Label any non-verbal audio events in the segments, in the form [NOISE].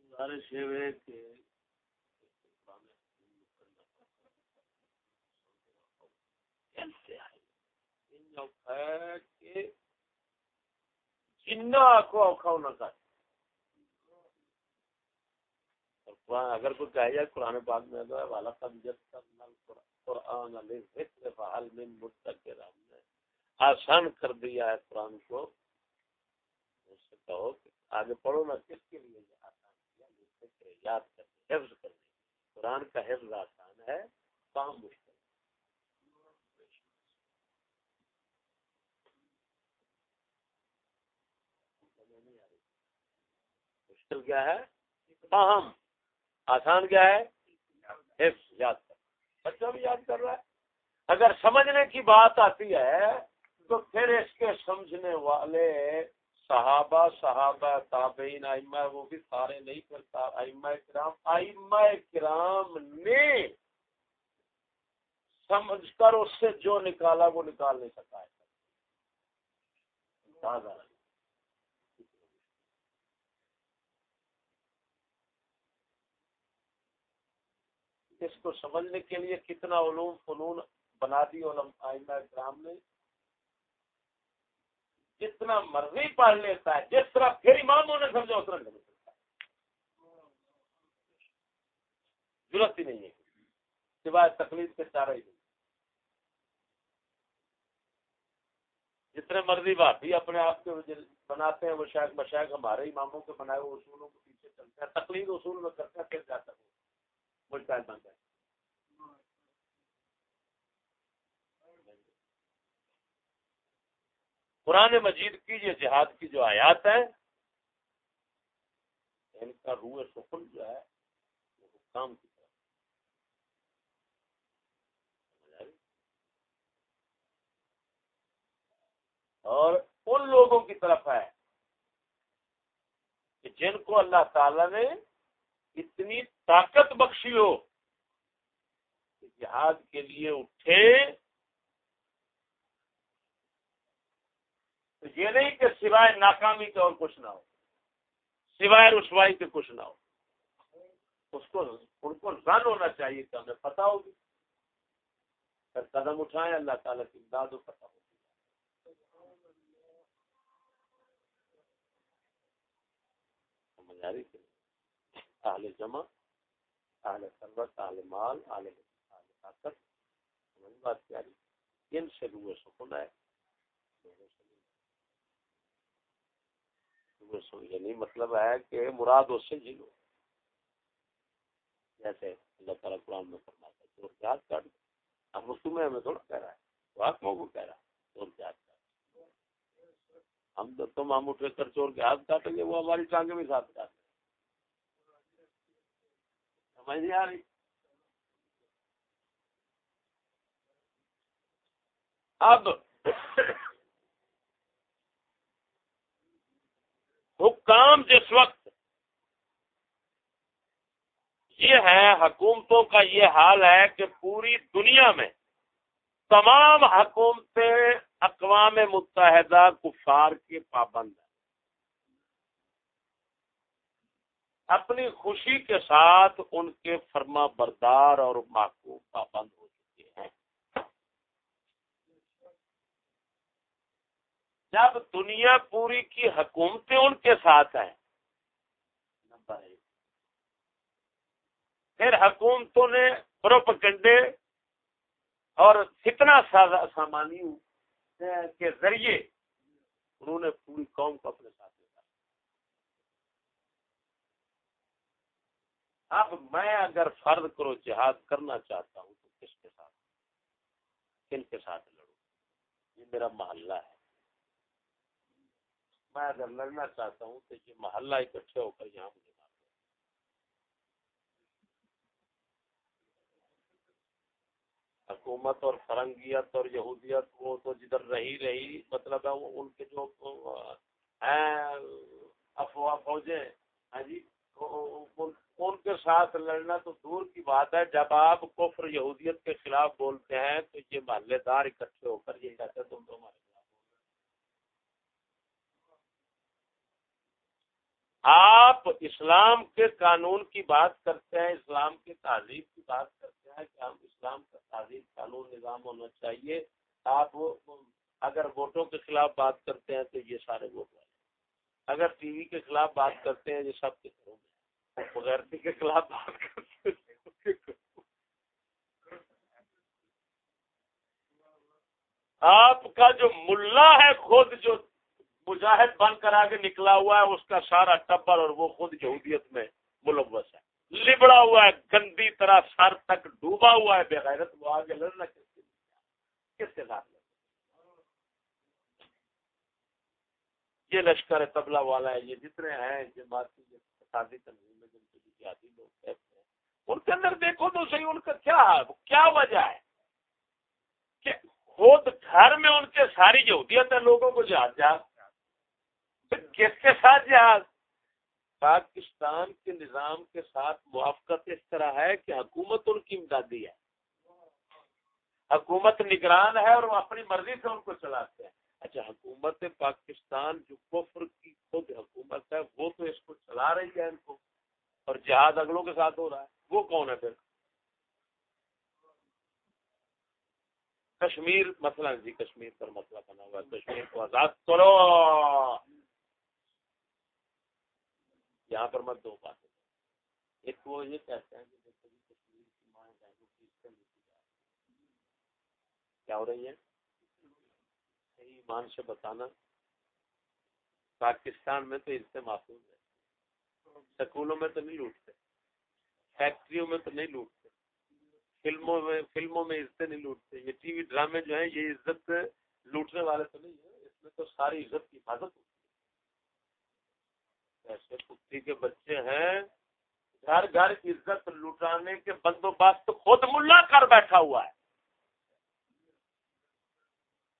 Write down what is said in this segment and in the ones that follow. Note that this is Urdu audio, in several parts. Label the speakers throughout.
Speaker 1: گزارش ہے کہ جنا آخو اوکھا ہونا کر اگر کوئی کہہ جائے قرآن پاک میں تو والا کم جب قرآن فعال من متکر ہم نے آسان کر دیا ہے قرآن کو۔ اس سے کہو کہ آگے پڑھو نا، کس کے لیے آسان کیا؟ یاد کرنے حفظ کرنے قرآن کا حفظ آسان ہے، کام مشکل مشکل کیا ہے؟ فاہم آسان کیا ہے؟ حفظ، یاد کر۔ بچہ بھی یاد کر رہا ہے۔ اگر سمجھنے کی بات آتی ہے، تو پھر اس کے سمجھنے والے صحابہ صحابہ تابعین، ائمہ وہ بھی سارے نہیں کرتا ائمہ کرام ائمہ کرام نے سمجھ کر اس سے جو نکالا وہ نکال نہیں سکا ہے۔ اس کو سمجھنے کے لیے کتنا علوم فنون بنا دی کرام نے۔ جتنا مرضی پڑھ لیتا ہے، جس طرح پھر اماموں نے سمجھا اتنا نہیں سکتا۔ ضرورت ہی نہیں ہے۔ سوائے تکلیف کے چارہ ہی نہیں۔ جتنے مرضی بات بھی اپنے آپ کے بناتے ہیں، وہ شاید مشاق ہمارے اماموں کے بنائے ہوئے اصولوں کے پیچھے چلتے ہیں تکلیف اصول میں کرتے ہیں، پھر جاتا ہے۔ قرآن مجید کی یہ جہاد کی جو آیات ہے ان کا روح سکون جو ہے، وہ کام کی طرف۔ اور ان لوگوں کی طرف ہے کہ جن کو اللہ تعالی نے اتنی طاقت بخشی ہو کہ جہاد کے لیے اٹھے۔ تو یہ نہیں کہ سوائے ناکامی کے اور کچھ نہ ہو، سوائے رسوائی کے کچھ نہ ہو۔ اس کو، ان کو زن ہونا چاہیے کہ ہمیں پتا ہوگی پھر قدم اٹھائیں، اللہ تعالیٰ کی امداد ہو پتا ہوگی سمجھ آ رہی اہل جمع اہل سروت اہل مال اہل اہل طاقت بات کیا ان سے روئے سکون ہے یعنی مطلب ہے کہ مراد اس سے جلو جیسے اللہ تعالیٰ قرآن میں فرماتا ہے چور کے ہاتھ کاٹ اب اس میں ہمیں تھوڑا کہہ رہا ہے۔ وہ آنکھوں کو کہہ رہا ہے چور کے ہاتھ کاٹ ہم تو تم ہم اٹھے کر چور کے ہاتھ کاٹیں گے، وہ ہماری ٹانگیں بھی ساتھ کاٹ سمجھ نہیں آ رہی۔ اب حکام جس وقت یہ ہے، حکومتوں کا یہ حال ہے کہ پوری دنیا میں تمام حکومتیں اقوام متحدہ کفار کے پابند ہیں۔ اپنی خوشی کے ساتھ ان کے فرما بردار اور محکوم پابند ہو چکے ہیں۔ جب دنیا پوری کی حکومتیں ان کے ساتھ ہیں، نمبر ایک۔ پھر حکومتوں نے پروپگنڈے اور فتنا سامانی کے ذریعے انہوں نے پوری قوم کو اپنے ساتھ اب میں اگر فرض کرو، جہاد کرنا چاہتا ہوں تو کس کے ساتھ؟ کن کے ساتھ لڑوں؟ یہ میرا محلہ ہے۔ میں اگر لڑنا چاہتا ہوں تو یہ محلہ اکٹھے ہو کر یہاں مجھے مار حکومت اور فرنگیت اور یہودیت وہ تو جدھر رہی رہی مطلب ہے وہ ان کے جو ہیں، افواہ فوجیں ہاں جی؟ ان کے ساتھ لڑنا تو دور کی بات ہے۔ جب آپ کفر یہودیت کے خلاف بولتے ہیں تو یہ محلے دار اکٹھے ہو کر یہ کہتے ہیں تم تو ہمارے آپ اسلام کے قانون کی بات کرتے ہیں، اسلام کے تعلیم کی بات کرتے ہیں کہ ہم اسلام کا تعلیم قانون نظام ہونا چاہیے۔ آپ اگر ووٹوں کے خلاف بات کرتے ہیں تو یہ سارے ووٹ والے۔ اگر ٹی وی کے خلاف بات کرتے ہیں، یہ سب کے گھروں میں بغیر کے خلاف بات کرتے آپ کا جو ملا ہے خود جو مجاہد بن کر آگے نکلا ہوا ہے، اس کا سارا ٹبر اور وہ خود یہودیت میں ملوث ہے۔ لبڑا ہوا ہے، گندی طرح سر تک ڈوبا ہوا ہے بغیرت وہ آگے لڑنا کس کے کس ساتھ؟ یہ لشکر تبلا والا ہے، یہ جتنے ہیں جماعتی شادی تنظیم میں جن کے جہادی لوگ کہتے ہیں، ان کے اندر دیکھو تو صحیح، ان کا کیا کیا وجہ ہے؟ کہ خود گھر میں ان کے ساری یہودیت ہے، لوگوں کو جہاد جہاز کس کے ساتھ جہاز پاکستان کے نظام کے ساتھ موافقت اس طرح ہے کہ حکومت ان کی امدادی ہے۔ حکومت نگران ہے اور وہ اپنی مرضی سے ان کو چلاتے ہیں۔ اچھا حکومت پاکستان جو کفر کی خود حکومت ہے، وہ تو اس کو چلا رہی ہے ان کو، اور جہاز اگلوں کے ساتھ ہو رہا ہے، وہ کون ہے پھر؟ کشمیر مسئلہ جی کشمیر پر مسئلہ بنا ہوا ہے، کشمیر کو آزاد کرو۔ یہاں پر مت دو باتیں۔ ایک وہ یہ کہتے ہیں کہ کشمیر کی ماں کیا ہو رہی ہے؟ ایمان سے بتانا پاکستان میں تو اس سے محفوظ ہے۔ سکولوں میں تو نہیں لوٹتے، فیکٹریوں میں تو نہیں لوٹتے، فلموں میں فلموں میں عزتیں نہیں لوٹتے۔ یہ ٹی وی ڈرامے جو ہیں، یہ عزت لوٹنے والے تو نہیں ہیں، اس میں تو ساری عزت کی حفاظت ہوتی ہے۔ ایسے کتی کے بچے ہیں، گھر گھر عزت لٹانے کے بندوبست خود ملا کر بیٹھا ہوا ہے۔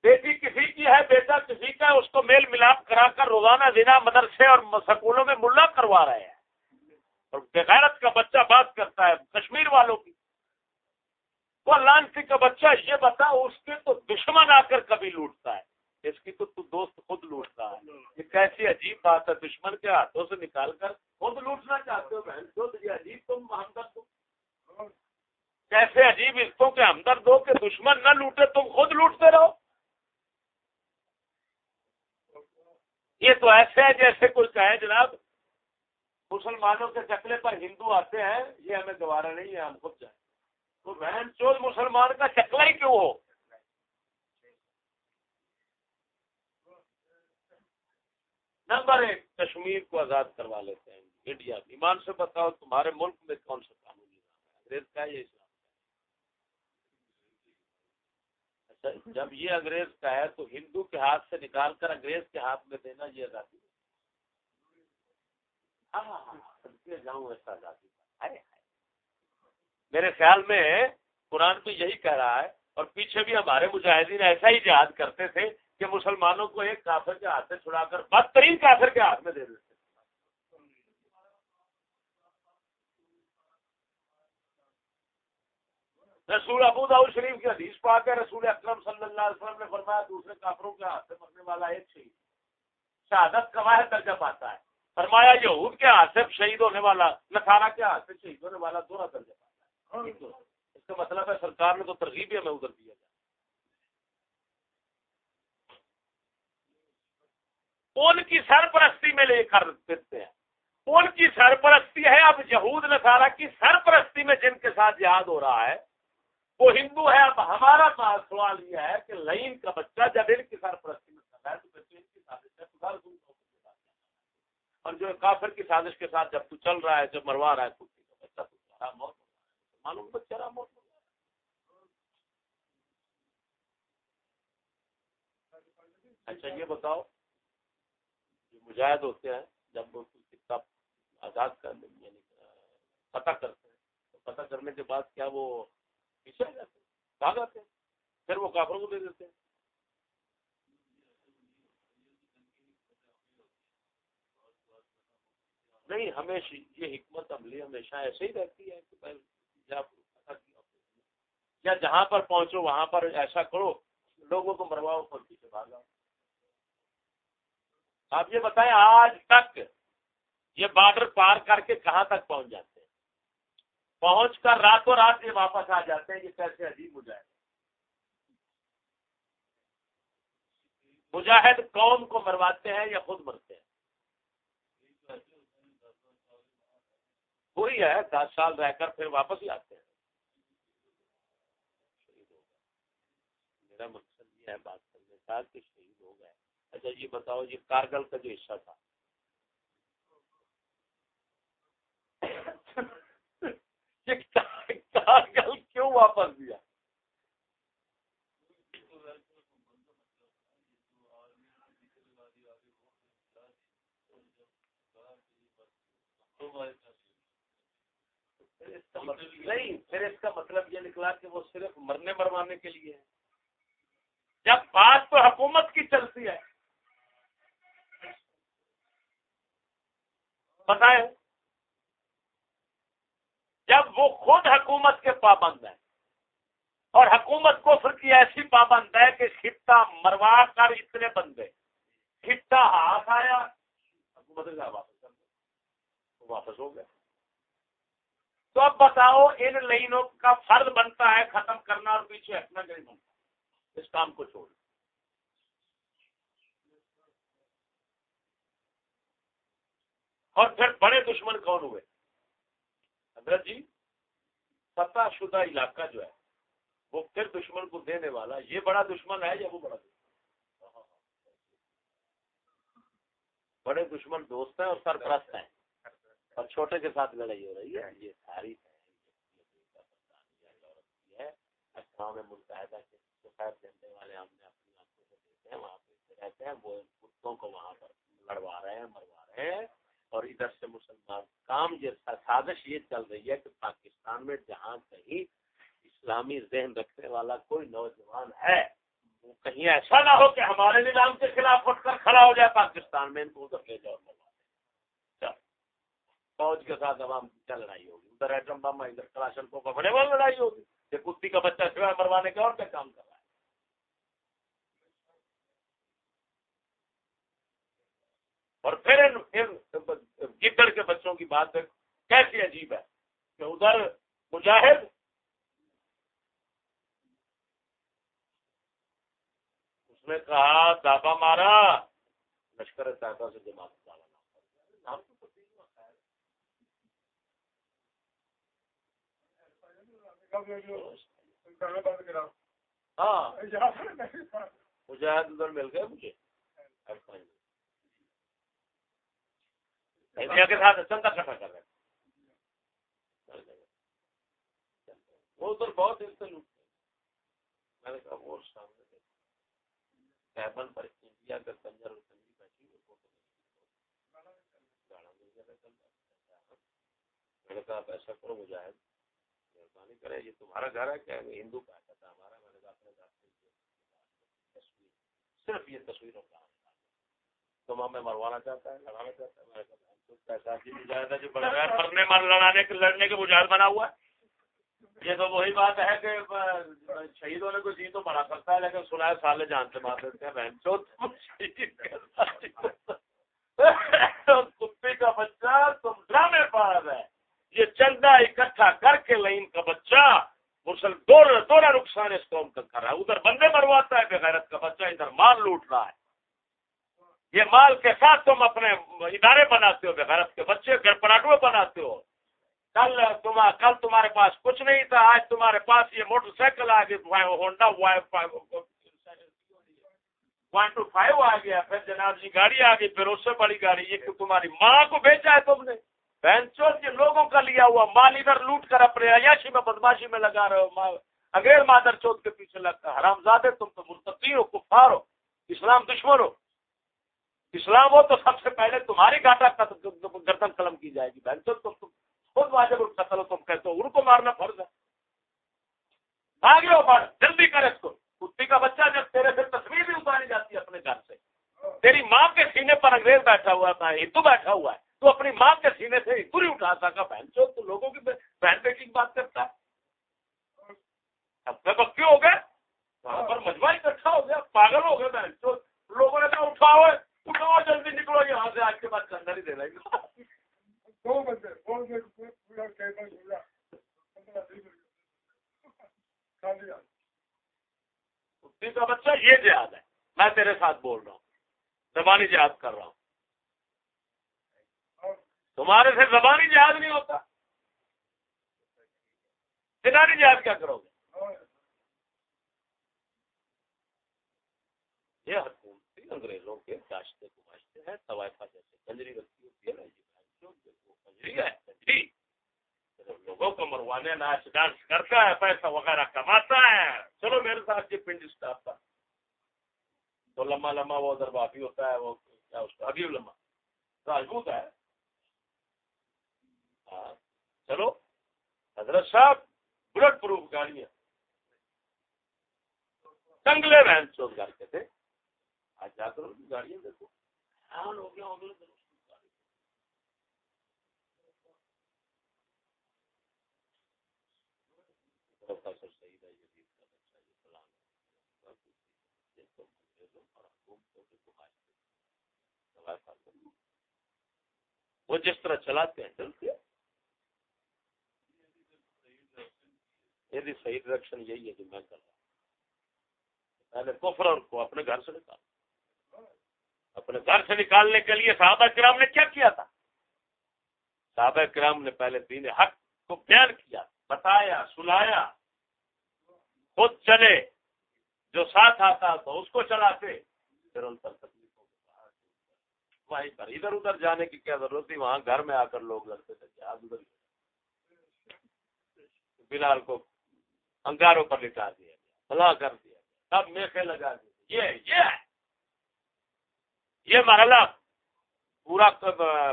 Speaker 1: بیٹی کسی کی ہے، بیٹا کسی کا ہے، اس کو میل ملاپ کرا کر روزانہ دینا مدرسے اور سکولوں میں ملا کروا رہے ہیں۔ اور بغیرت کا بچہ بات کرتا ہے، کشمیر والوں کی۔ وہ لانسی کا بچہ یہ بتا اس کے تو دشمن آ کر کبھی لوٹتا ہے۔ اس کی تو تو دوست خود لوٹتا ہے۔ یہ کیسی عجیب بات ہے، دشمن کے ہاتھوں سے نکال کر خود لوٹنا چاہتے ہو بہن۔ جو یہ عجیب تم ہمدرد کیسے عجیب رشتوں کے ہمدرد ہو کہ دشمن نہ لوٹے، تم خود لوٹتے رہو۔ یہ تو ایسے ہے جیسے کوئی کہے جناب، مسلمانوں کے چکلے پر ہندو آتے ہیں، یہ ہمیں گوارا نہیں ہے ہم خود جائیں۔ تو بہن چوز مسلمان کا چکلا ہی کیوں ہو؟ نمبر ایک، کشمیر کو آزاد کروا لیتے ہیں۔ انڈیا، ایمان سے بتاؤ تمہارے ملک میں کون سا قانون ہے؟ انگریز کا ہے اسلام کا اچھا جب یہ انگریز کا ہے تو ہندو کے ہاتھ سے نکال کر انگریز کے ہاتھ میں دینا یہ آزادی ہاں ہاں, ہاں،, ہاں، جاؤں ایسا آزادی میرے خیال میں قرآن تو یہی کہہ رہا ہے اور پیچھے بھی ہمارے مجاہدین ایسا ہی یاد کرتے تھے کہ مسلمانوں کو ایک کافر کے ہاتھ سے چھڑا کر بدترین کافر کے ہاتھ میں دے دیتے رسول ابو داؤ شریف کی حدیث پاک ہے، رسول اکرم صلی اللہ علیہ وسلم نے فرمایا، دوسرے کافروں کے ہاتھ سے مرنے والا ایک شہید شہادت کا واحد درجہ پاتا ہے۔ فرمایا، یہود کے ہاتھ سے شہید ہونے والا نسارا کے ہاتھ سے شہید ہونے والا دونوں درجہ پاتا ہے۔ اس کا مطلب ہے، سرکار نے تو ترغیب ہی ہمیں ادھر دیا۔ جائے ان کی سرپرستی میں لے کر دیتے ہیں؟ ان کی سرپرستی ہے؟ اب یہود نصارہ کی سرپرستی میں جن کے ساتھ یاد ہو رہا ہے وہ ہندو ہے، اب ہمارا سوال یہ ہے کہ لائن کا بچہ جب ان کی سرپرستی میں کر رہا ہے، تو بچے ان کی سازش ہے اور جو کافر کی سازش کے ساتھ جب تو چل رہا ہے، جب مروا رہا ہے، تو بچہ تو موت معلوم بچہ رہا موت اچھا یہ بتاؤ، جو مجاہد ہوتے ہیں، جب وہ کتاب آزاد کر یعنی پتہ کرتے ہیں، تو پتہ کرنے کے بعد کیا وہ پیچھے آ جاتے کہاں جاتے ہیں، پھر وہ کافروں کو دے دیتے ہیں۔ نہیں، ہمیشہ یہ حکمت عملی ہمیشہ ایسے ہی رہتی ہے کہ یا جہاں پر پہنچو، وہاں پر ایسا کرو، لوگوں کو مرواؤ پر پیچھے بھاگا آپ یہ بتائیں، آج تک یہ بارڈر پار کر کے کہاں تک پہنچ جاتے پہنچ کر راتوں رات یہ واپس آ جاتے ہیں، یہ کیسے عجیب مجاہد مجاہد قوم کو مرواتے ہیں یا خود مرتے ہیں؟ وہی ہے، دس سال رہ کر پھر واپس ہی آتے ہیں۔ میرا مقصد یہ ہے، بات کرنے کا کہ شہید ہو گئے۔ اچھا یہ بتاؤ، یہ کارگل کا جو حصہ تھا۔ کارگل کیوں واپس دیا؟ مطلب نہیں، پھر اس کا مطلب یہ نکلا کہ وہ صرف مرنے مروانے کے لیے ہے۔ جب بات تو حکومت کی چلتی ہے۔ بتائیں۔ جب وہ خود حکومت کے پابند ہے اور حکومت کو پھر کی ایسی پابند ہے کہ خطہ مروا کر اتنے بندے، خطہ ہاتھ آیا، حکومت واپس واپس ہو گیا تو اب بتاؤ ان لائنوں کا فرض بنتا ہے ختم کرنا اور پیچھے ہٹنا نہیں بنتا؟ اس کام کو چھوڑ اور پھر بڑے دشمن کون ہوئے؟ حضرت جی فتح شدہ علاقہ جو ہے، وہ پھر دشمن کو دینے والا، یہ بڑا دشمن ہے یا وہ بڑا دشمن؟ بڑے دشمن دوست ہیں اور سرپرست ہیں۔ اور چھوٹے کے ساتھ لڑائی ہو رہی ہے۔ یہ ساری ہے اقوام متحدہ کے سفید جھنڈے والے ہم نے اپنی آنکھوں سے دیکھتے ہیں، وہاں پہ رہتے ہیں، وہ کتوں کو وہاں پر لڑوا رہے ہیں، مروا رہے ہیں۔ اور ادھر سے مسلمان کام یہ سازش یہ چل رہی ہے کہ پاکستان میں جہاں کہیں اسلامی ذہن رکھنے والا کوئی نوجوان ہے، وہ کہیں ایسا نہ ہو کہ ہمارے نظام کے خلاف اٹھ کر کھڑا ہو جائے، پاکستان میں ان کو ادھر لے جاؤ۔ فوج کے ساتھ عوام کیا لڑائی ہوگی۔ ادھر ایٹم بم ادھر کلاشن کو بڑے والی لڑائی ہوگی۔ یہ کتی کا بچہ سوائے مروانے کے اور کیا کام کر رہا ہے؟ اور پھر گدڑ کے بچوں کی بات کیسی عجیب ہے کہ ادھر مجاہد اس نے کہا، دابا مارا، لشکر طیبہ سے جماعت ڈالا ہاں۔ مجاہد ادھر مل گئے مجھے۔ چندہ کٹھا کر رہے وہ ادھر بہت دل سے میں نے کہا وہ سامنے کیبن پر انڈیا کا کنجر اور کنجی بیٹھی میں نے کہا ایسا کرو مجاہد مہربانی کرے یہ تمہارا گھر ہے کیا ہندو کا کہتا ہمارا میں نے کہا اپنے گھر سے صرف یہ تصویروں کا تم ہمیں مروانا چاہتا ہے لڑانا چاہتا ہے لڑنے کے مجاہد بنا ہوا ہے یہ تو وہی بات ہے کہ شہید ہونے کو جی تو بڑا سکتا ہے، لیکن سنا ہے، سالے جان سے مار دیتے ہیں، بہن چو کا بچہ تم ڈرامے پاس ہے۔ یہ چندہ اکٹھا کر کے لائن کا بچہ مسل دورا نقصان اس قوم کا کر رہا ہے۔ ادھر بندے مرواتا ہے بغیرت کا بچہ ادھر مال لوٹ رہا ہے۔ یہ مال کے ساتھ تم اپنے ادارے بناتے ہو بغیرت کے بچے، گھر پراٹو بناتے ہو۔ کل تم کل تمہارے پاس کچھ نہیں تھا، آج تمہارے پاس یہ موٹر سائیکل آ گئی ہونڈا ون ٹو فائیو آ گیا۔ پھر جناب جی گاڑی آ گئی، پھر اس سے بڑی گاڑی، یہ تمہاری ماں کو بیچا ہے تم نے۔ بہن کے لوگوں کا لیا ہوا مال ادھر لوٹ کر اپنے عیاشی میں بدماشی میں لگا رہے ہو۔ اگیر مادر چوتھ کے پیچھے لگتا حرام زادے تم تو مرتقی ہو، کفار ہو، اسلام دشمن ہو۔ اسلام ہو تو سب سے پہلے تمہاری گاٹا گردن قلم کی جائے گی۔ بہن چوتھ تم خود واجب القتل ہو، تم کہتے ہو، ان کو مارنا فرض ہے۔ آگے ہو بڑھ جلدی کر اس کو۔ کتی کا بچہ جب تیرے سے تصویر بھی اتاری جاتی ہے اپنے گھر سے۔ تیری ماں کے سینے پر انگریز بیٹھا ہوا تھا، ہندو بیٹھا ہوا ہے، تو اپنی ماں کے سینے سے پوری اٹھا سکا۔ بہن چو تو لوگوں کی بہن بیٹی کی بات کرتا ہے۔ اب کیوں ہو گئے، وہاں پر مجمع اکٹھا ہو گیا، پاگل ہو گئے بہن چو لوگوں نے کہا، اٹھاؤ۔ اٹھاؤ جلدی نکلو یہاں سے آج کے بعد چندر ہی دے رہے کا بچہ یہ جہاد ہے۔ میں تیرے ساتھ بول رہا ہوں۔ زبانی جہاد کر رہا ہوں۔ تمہارے سے زبانی جہاد نہیں ہوتا۔ سنانی جہاد کیا کرو گے؟ یہ حکومتی انگریزوں کے داشتے گماشتے ہیں طوائفہ جیسے کنجری رکھی ہوتی ہے نا یہ ہے کنجری لوگوں کو مروانے ناچ ڈانس کرتا ہے، پیسہ وغیرہ کماتا ہے۔ چلو میرے ساتھ یہ پنڈ اسٹاف کا تو لمبا لمبا وہ ادھر بافی ہوتا ہے، وہ کیا اس کا، ابھی لمبا راجپوت ہے ہاں۔ چلو، حضرت صاحب بلٹ پروف گاڑیاں۔ کنگلے بہن چوک گھر کے تھے۔ آج گاڑیاں دیکھو۔ ہو گیا ہو۔ گیا پروفیسر سعید جدید کا بچہ یہ وہ جس طرح چلاتے ہیں چلتے یہ صحیح ڈائریکشن یہی ہے جو میں کر رہا ہوں۔ پہلے کفر کو اپنے گھر سے نکال اپنے گھر سے نکالنے کے لیے صحابہ کرام نے کیا کیا تھا؟ صحابہ کرام نے پہلے دین حق کو بیان کیا، بتایا، سنایا۔ خود چلے، جو ساتھ آتا تو اس کو چلاتے۔ پھر ان پر وہیں پر ادھر ادھر جانے کی کیا ضرورت تھی؟ وہاں گھر میں آ کر لوگ لڑتے تھے ادھر بلال کو انگاروں پر لٹا دیا گیا، بلا کر دیا سب میخے لگا دیے یہ یہ یہ مرحلہ پورا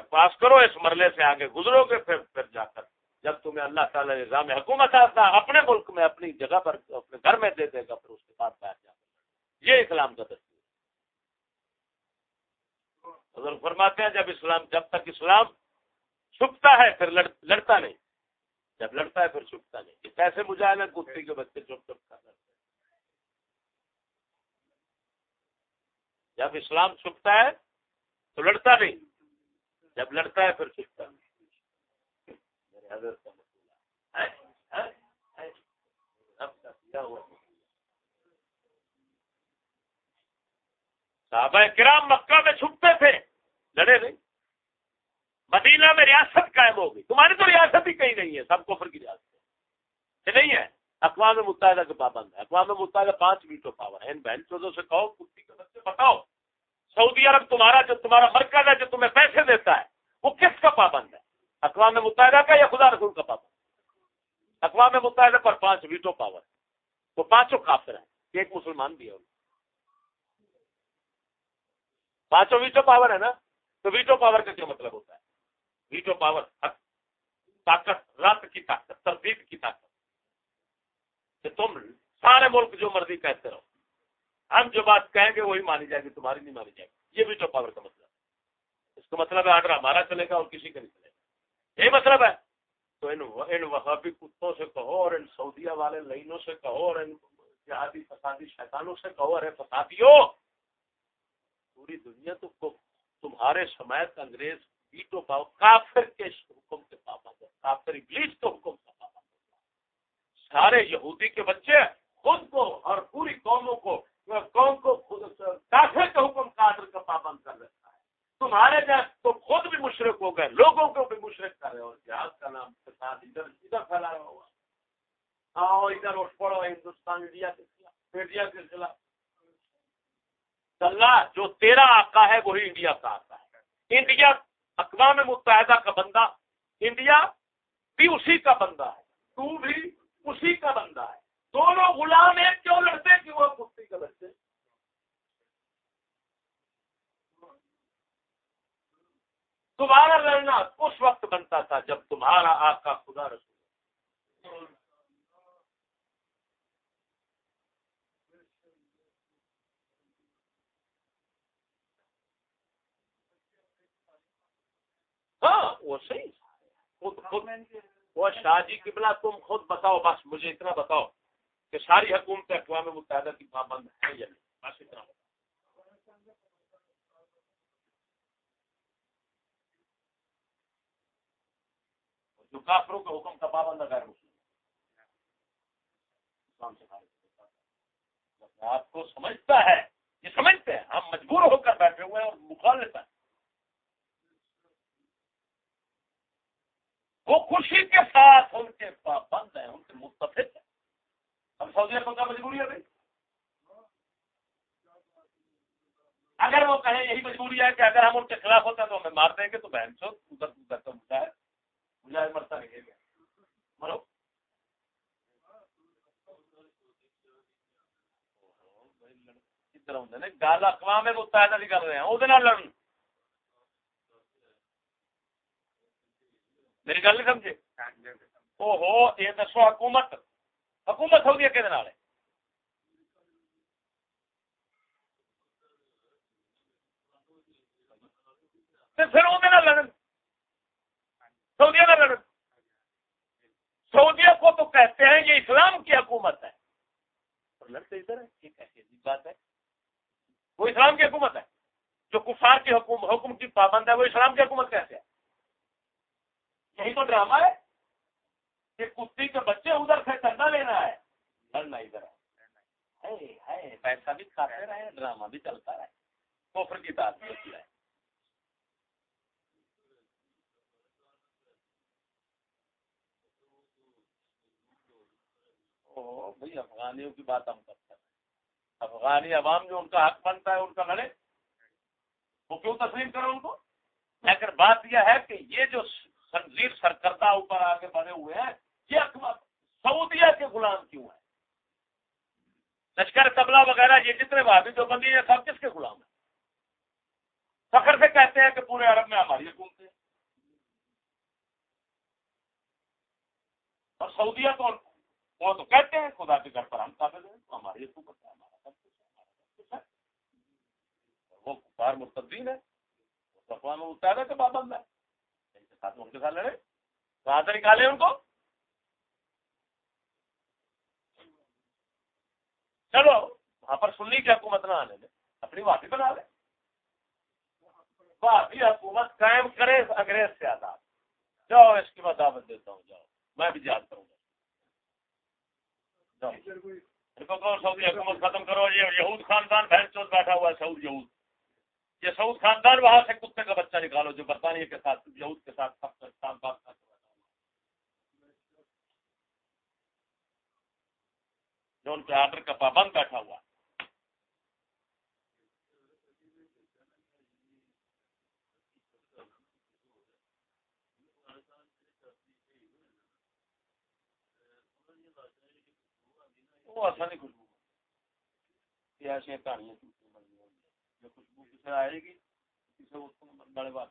Speaker 1: پاس کرو، اس مرلے سے آگے گزرو گے، پھر پھر جا کر جب تمہیں اللہ تعالی نظام حکومت آتا، اپنے ملک میں اپنی جگہ پر اپنے گھر میں دے دے گا، پھر اس کے بعد بیٹھ جاتا یہ اسلام کا دستور حضرت فرماتے ہیں، جب اسلام جب تک اسلام چھپتا ہے، پھر لڑتا نہیں۔ جب لڑتا ہے، پھر چھپتا نہیں۔ کیسے مجاہد کتے کے بچے چپ چپ کر۔ جب اسلام چھپتا ہے تو لڑتا نہیں۔ جب لڑتا ہے پھر چھپتا نہیں۔ صحابہ کرام مکہ میں چھپتے تھے، لڑے نہیں۔ مدینہ میں ریاست قائم ہوگی تمہاری تو ریاست ہی کہیں نہیں ہے، سب کو کی ریاست ہے۔ نہیں ہے۔ اقوام متحدہ کے پابند ہے اقوام متحدہ پانچ ویٹو پاور ہے ان بہن چودوں سے کہو کتی کے بچے بتاؤ۔ سعودی عرب تمہارا جو تمہارا مرکز ہے، جو تمہیں پیسے دیتا ہے، وہ کس کا پابند ہے؟ اقوام متحدہ کا یا خدا رسول کا پابند؟ اقوام متحدہ پر پانچ ویٹو پاور۔ وہ پانچوں کافر ہیں، ایک مسلمان بھی ہے۔ پانچوں ویٹو پاور ہے نا؟ تو ویٹو پاور کا کیا مطلب ہوتا ہے؟ ویٹو پاور طاقت رات کی طاقت تردید کی طاقت۔ کہ تم سارے ملک جو مرضی کہتے رہو ہم جو بات کہیں گے وہی مانی جائے گی، تمہاری نہیں مانی جائے گی۔ یہ ویٹو پاور کا مطلب اس کا مطلب ہے آرڈر ہمارا چلے گا اور کسی کا نہیں چلے گا۔ یہی مطلب ہے۔ تو ان ان وہابی کتوں سے کہو اور ان سعودیہ والے لائنوں سے کہو اور ان جہادی فسادی شیطانوں سے کہو، ارے فسادیوں! پوری دنیا تو تمہارے سمیت انگریز ویٹو پاؤ کافر کے حکم کے پابند ہے کافر انگلش کے حکم کا پابند ہے سارے یہودی کے بچے خود کو اور پوری قوموں کو قوم کو کافر کے حکم کا کا پابند کر رکھا ہے۔ تمہارے جیسے تو خود بھی مشرق ہو گئے، لوگوں کو بھی مشرق کر رہے ہو۔ جہاز کا نام کے ساتھ ادھر ادھر پھیلایا ہوا۔ آؤ ادھر اٹھ پڑو، ہندوستان، انڈیا کے خلاف انڈیا کے خلاف۔ اللہ جو تیرا آقا ہے، وہی انڈیا کا آقا ہے۔ انڈیا اقوام متحدہ کا بندہ، انڈیا بھی اسی کا بندہ ہے۔ تو بھی اسی کا بندہ ہے۔ دونوں غلام ایک کیوں لڑتے کہ وہ کتی کا لڑتے تمہارا لڑنا اس وقت بنتا تھا جب تمہارا آقا خدا رسول ہاں، وہ صحیح۔ خود خود وہ شاہ جی قبلہ تم خود بتاؤ، بس مجھے اتنا بتاؤ۔ کہ ساری حکومت اقوام متحدہ کی پابند ہے یا نہیں؟ بس اتنا جو کافروں کے حکم کا پابند ہے، غیر مسلم۔ آپ کو سمجھتا ہے، یہ سمجھتے ہیں، ہم مجبور ہو کر بیٹھے ہوئے ہیں اور مخالف ہیں۔ وہ خوشی کے ساتھ ان کے پابند ہیں، ان کے متفق سعودی عرب کا مجبوری ہے اگر وہ کہیں یہی مجبوری ہے کہ اگر ہم ان کے خلاف ہوتے ہیں تو ہمیں مار دیں گے تو بہن چو ادھر ادھر تو مجھے مجھے مرتا نہیں گا مرو۔ گل اقوام متحدہ کی کر رہے ہیں۔ وہ لڑن۔ میری گل نہیں سمجھے؟ او ہو یہ دسو حکومت۔ حکومت ہوگی کہ پھر وہ لڑن۔ سعودیہ نہ لڑن۔ سعودیہ کو تو کہتے ہیں یہ اسلام کی حکومت ہے۔ لڑتے ادھر ہے ٹھیک ہے بات ہے۔ وہ اسلام کی حکومت ہے۔ جو کفار کی حکومت حکم کی پابند ہے، وہ اسلام کی حکومت کیسے ہے یہی تو ڈرامہ ہے۔ کہ کتی کے بچے ادھر سے چندہ لینا ہے۔ لڑنا ادھر ہے۔ پیسہ بھی کھاتے رہے، ڈرامہ بھی چلتا رہے۔ کوفر کی تعداد ہے۔ بھائی، افغانیوں کی بات ہم کرتے ہیں۔ افغانی عوام جو ان کا حق بنتا ہے، ان کا لڑے۔ وہ کیوں تسلیم کرو ان کو؟ لیکن بات یہ ہے کہ یہ جو خنزیر سرکردہ اوپر آگے بڑھے ہوئے ہیں، یہ سعودیہ کے غلام کیوں ہیں؟ لشکر تبلا وغیرہ یہ جتنے بھابی جو بندی ہیں، سب کس کے غلام ہیں؟ فخر سے کہتے ہیں کہ پورے عرب میں ہماری حکومت ہے۔ اور سعودیہ تو وہ تو کہتے ہیں، خدا کے گھر پر ہم قابل ہیں تو ہماری حکومت ہے، ہمارا سب کچھ ہے وہ کفار مستدین ہے اقوام متحدہ کے پابند ہے ساتھ ان کے ساتھ لڑے کہاں سے نکالے ان کو۔ چلو وہاں پر سننی کی حکومت نہ آنے دے اپنی واپی بنا لے۔ واپی حکومت قائم کرے انگریز سے آزاد۔ جاؤ اس کی میں دعوت دیتا ہوں جاؤ۔ میں بھی یاد کروں گا۔ سعودی حکومت ختم کرو یہ یہود خاندان بہن چوت بیٹھا ہوا ہے سعود یہود۔ یہ سعود خاندان وہاں سے کتے کا بچہ نکالو جو برطانیہ کے ساتھ، یہود کے ساتھ سب بات جو ان کے آرڈر کا پابند بیٹھا ہوا۔ وہ آسانی خوشبو یہ ایسی کہانیاں جو خوشبو کسی آئے گی کسی بڑے بات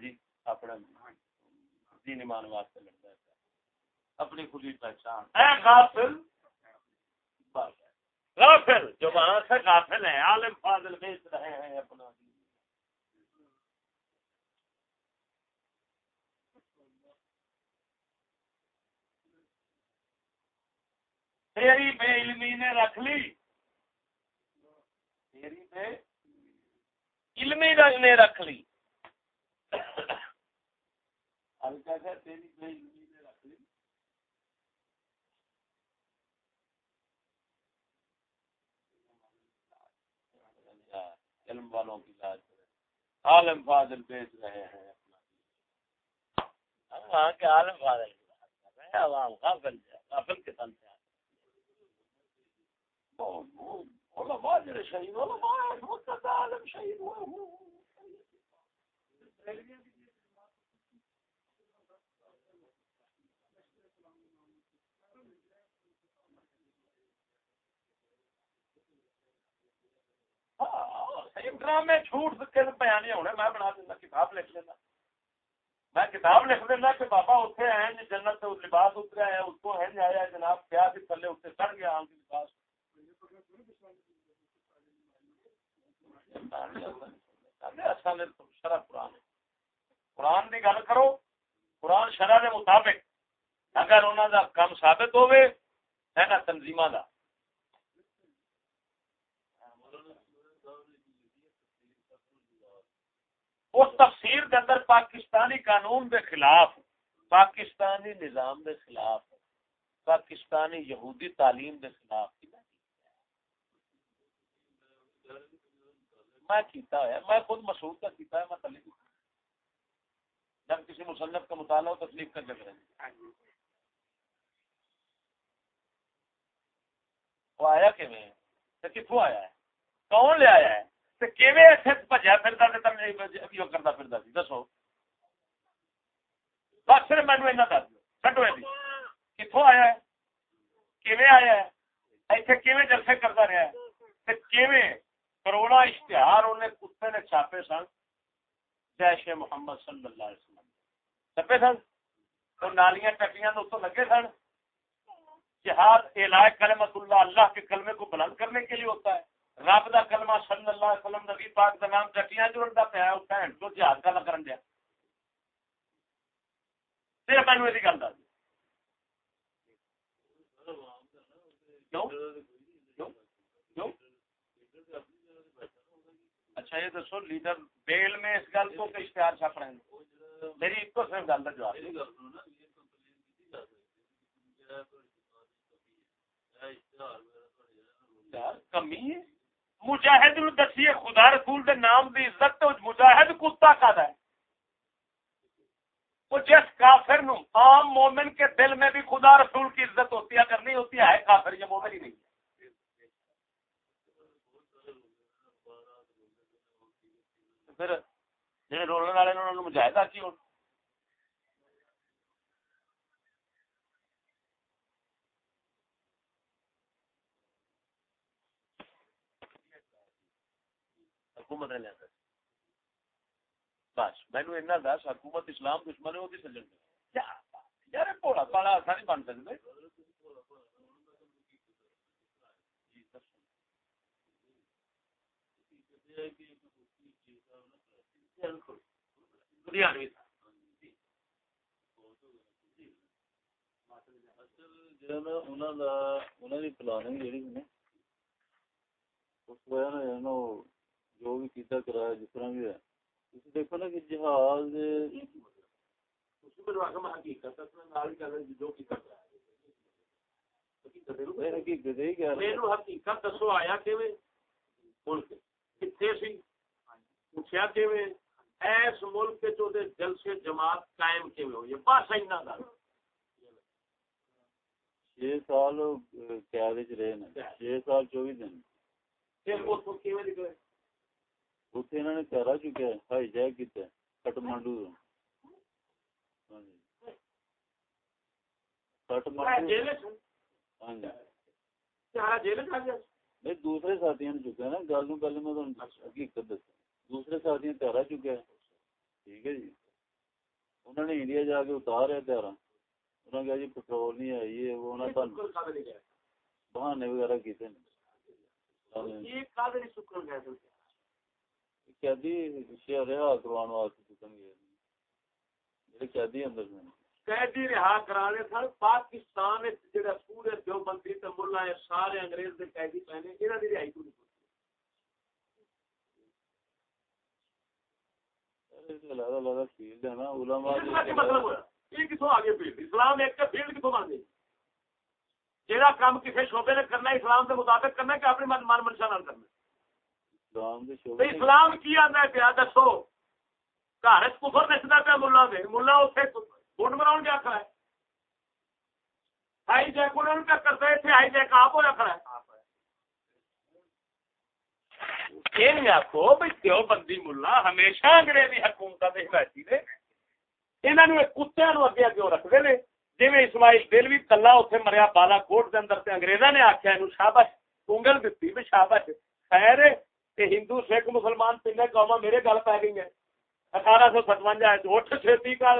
Speaker 1: جی اپنا دین ایمان واسطے لڑتا ہے۔ اپنی خودی پہچان۔ غافل! غافل! جو وہاں سے غافل ہے عالم فاضل بیچ رہے ہیں اپنا دین۔ تیری بے علمی نے رکھ لی۔ تیری بے علمی نے رکھ لی۔ تیری بے علمی نے رکھ لی۔ علم والوں کی لاج عالم فاضل بیچ رہے ہیں۔ اپنا وہاں کے عالم فاضل کی بات کر رہے ہیں عوام غافل غافل کے تن سے شہید ڈرامے جھوٹ کے بیان ہونے میں بنا دینا کتاب لکھ لینا میں کتاب لکھ دینا کہ بابا اتنے ہیں جنت لباس اترے ہیں اس کو ہے آیا جناب کیا تھلے اتنے چڑھ گیا لباس ثابت اگر انہوں دا کم ثابت ہوئے ہے نا تنظیمہ دا اس تفسیر کے اندر پاکستانی قانون دے خلاف پاکستانی نظام دے خلاف پاکستانی یہودی تعلیم دے خلاف میں کیتا ہے میں خود مسعود کا کیتا ہے میں تلی جب کسی مصنف کا مطالعہ ہو تکلیف کر لگ وہ آیا کہ میں کتوں آیا ہے؟ کون لے آیا ہے؟ بجیا پھر کرتا پھر دسو بس صرف مینو ایسا دس دو چڈو کتوں آیا ہے کیویں آیا ہے اتنے کیویں جلسے کرتا رہا ہے کیویں کروڑا اشتہار انہیں کتے سن جیش محمد صلی اللہ علیہ وسلم۔ چھپے سن؟ تو نالیاں ٹٹیاں تو لگے سن؟ جہاد علاج کلمت اللہ اللہ کے کلمے کو بلند کرنے کے لیے ہوتا ہے۔ رب دا کلمہ صلی اللہ علیہ وسلم، نبی پاک دا نام ٹٹیاں جوڑتا پیا اس بھن تو جہاد کا کرن دیا صرف مینو یہ گل دس اچھا یہ دسو لیڈر بیل میں اس گل کو اشتہار چھپ رہے ہیں۔ میری ایک تو صرف گل کا جواب۔ کمی ہے مجاہد نو دسیے خدا رسول دے نام دی عزت مجاہد کتا کا ہے؟ وہ جس کافر نو عام مومن کے دل میں بھی خدا رسول کی عزت ہوتی ہے اگر نہیں ہوتی ہے کافر یہ مومن ہی نہیں۔ پھر جی رولنے والے مجاہدہ کی ہوتا حکومت نے بس دس حکومت اسلام دشمن ہے سجن یار پوڑا پالا ایسا نہیں بن سکتے
Speaker 2: پلاننگ جو بھی کیتا کرایا جس طرح بھی ہے۔ تھی دیکھو نا کہ جہاز
Speaker 1: ایس ملک جلسے جماعت قائم ہوئی بس اینا
Speaker 2: چھ سال قیاد رہے چھ سال چوبیس دن۔ اتنے انہوں نے چارا چکیا ہائی جیک کیا کٹمانڈو دوسرے ساتھی نے چکا نا گل نو پہلے میں حقیقت دسا دوسرے ساتھی نے تیارا چکیا ٹھیک ہے جی۔ انہوں نے انڈیا جا کے اتارا تیارا انہوں نے کہا جی پٹرول نہیں آئی ہے وہ بہانے وغیرہ کیتے قیدی رہا کروان واسطے چکن گئے قیدی اندر سے۔ قیدی رہا کرانے سن۔ پاکستان جڑا پورے دیوبندی تے ہے سارے انگریز دے قیدی پہنے انہاں دی رہائی کو نہیں اسلام ایک فیلڈ کتوں بن گئی جہاں کام کسی شعبے نے کرنا اسلام کے مطابق کرنا کہ اپنے من منشا نہ کرنا اسلام کی آتا پیا دسو گھر کفر دستا پیا ملا دے ملا اتنے گنڈ بنا کیا کھڑا ہے ہائی جیک انہوں کیا کرتا ہے اتنے ہائی جیک آپ ہوا کھڑا ہے؟ آپ کو دیو بندی ملا، ہمیشہ انگریزی حکومت کے حمایتی نے۔ انہوں نے کتیا نو اگے اگے رکھتے ہیں جی اسماعیل دل بھی کلا اتنے مریا بالا کوٹ کے اندر اگریزا نے آخیا شابش کنگل دیتی بھی شابش خیر ہندو، سکھ، مسلمان تین قوما میرے گل پی گئی ہیں اٹھارہ سو ستوجا اٹھ چھتی کا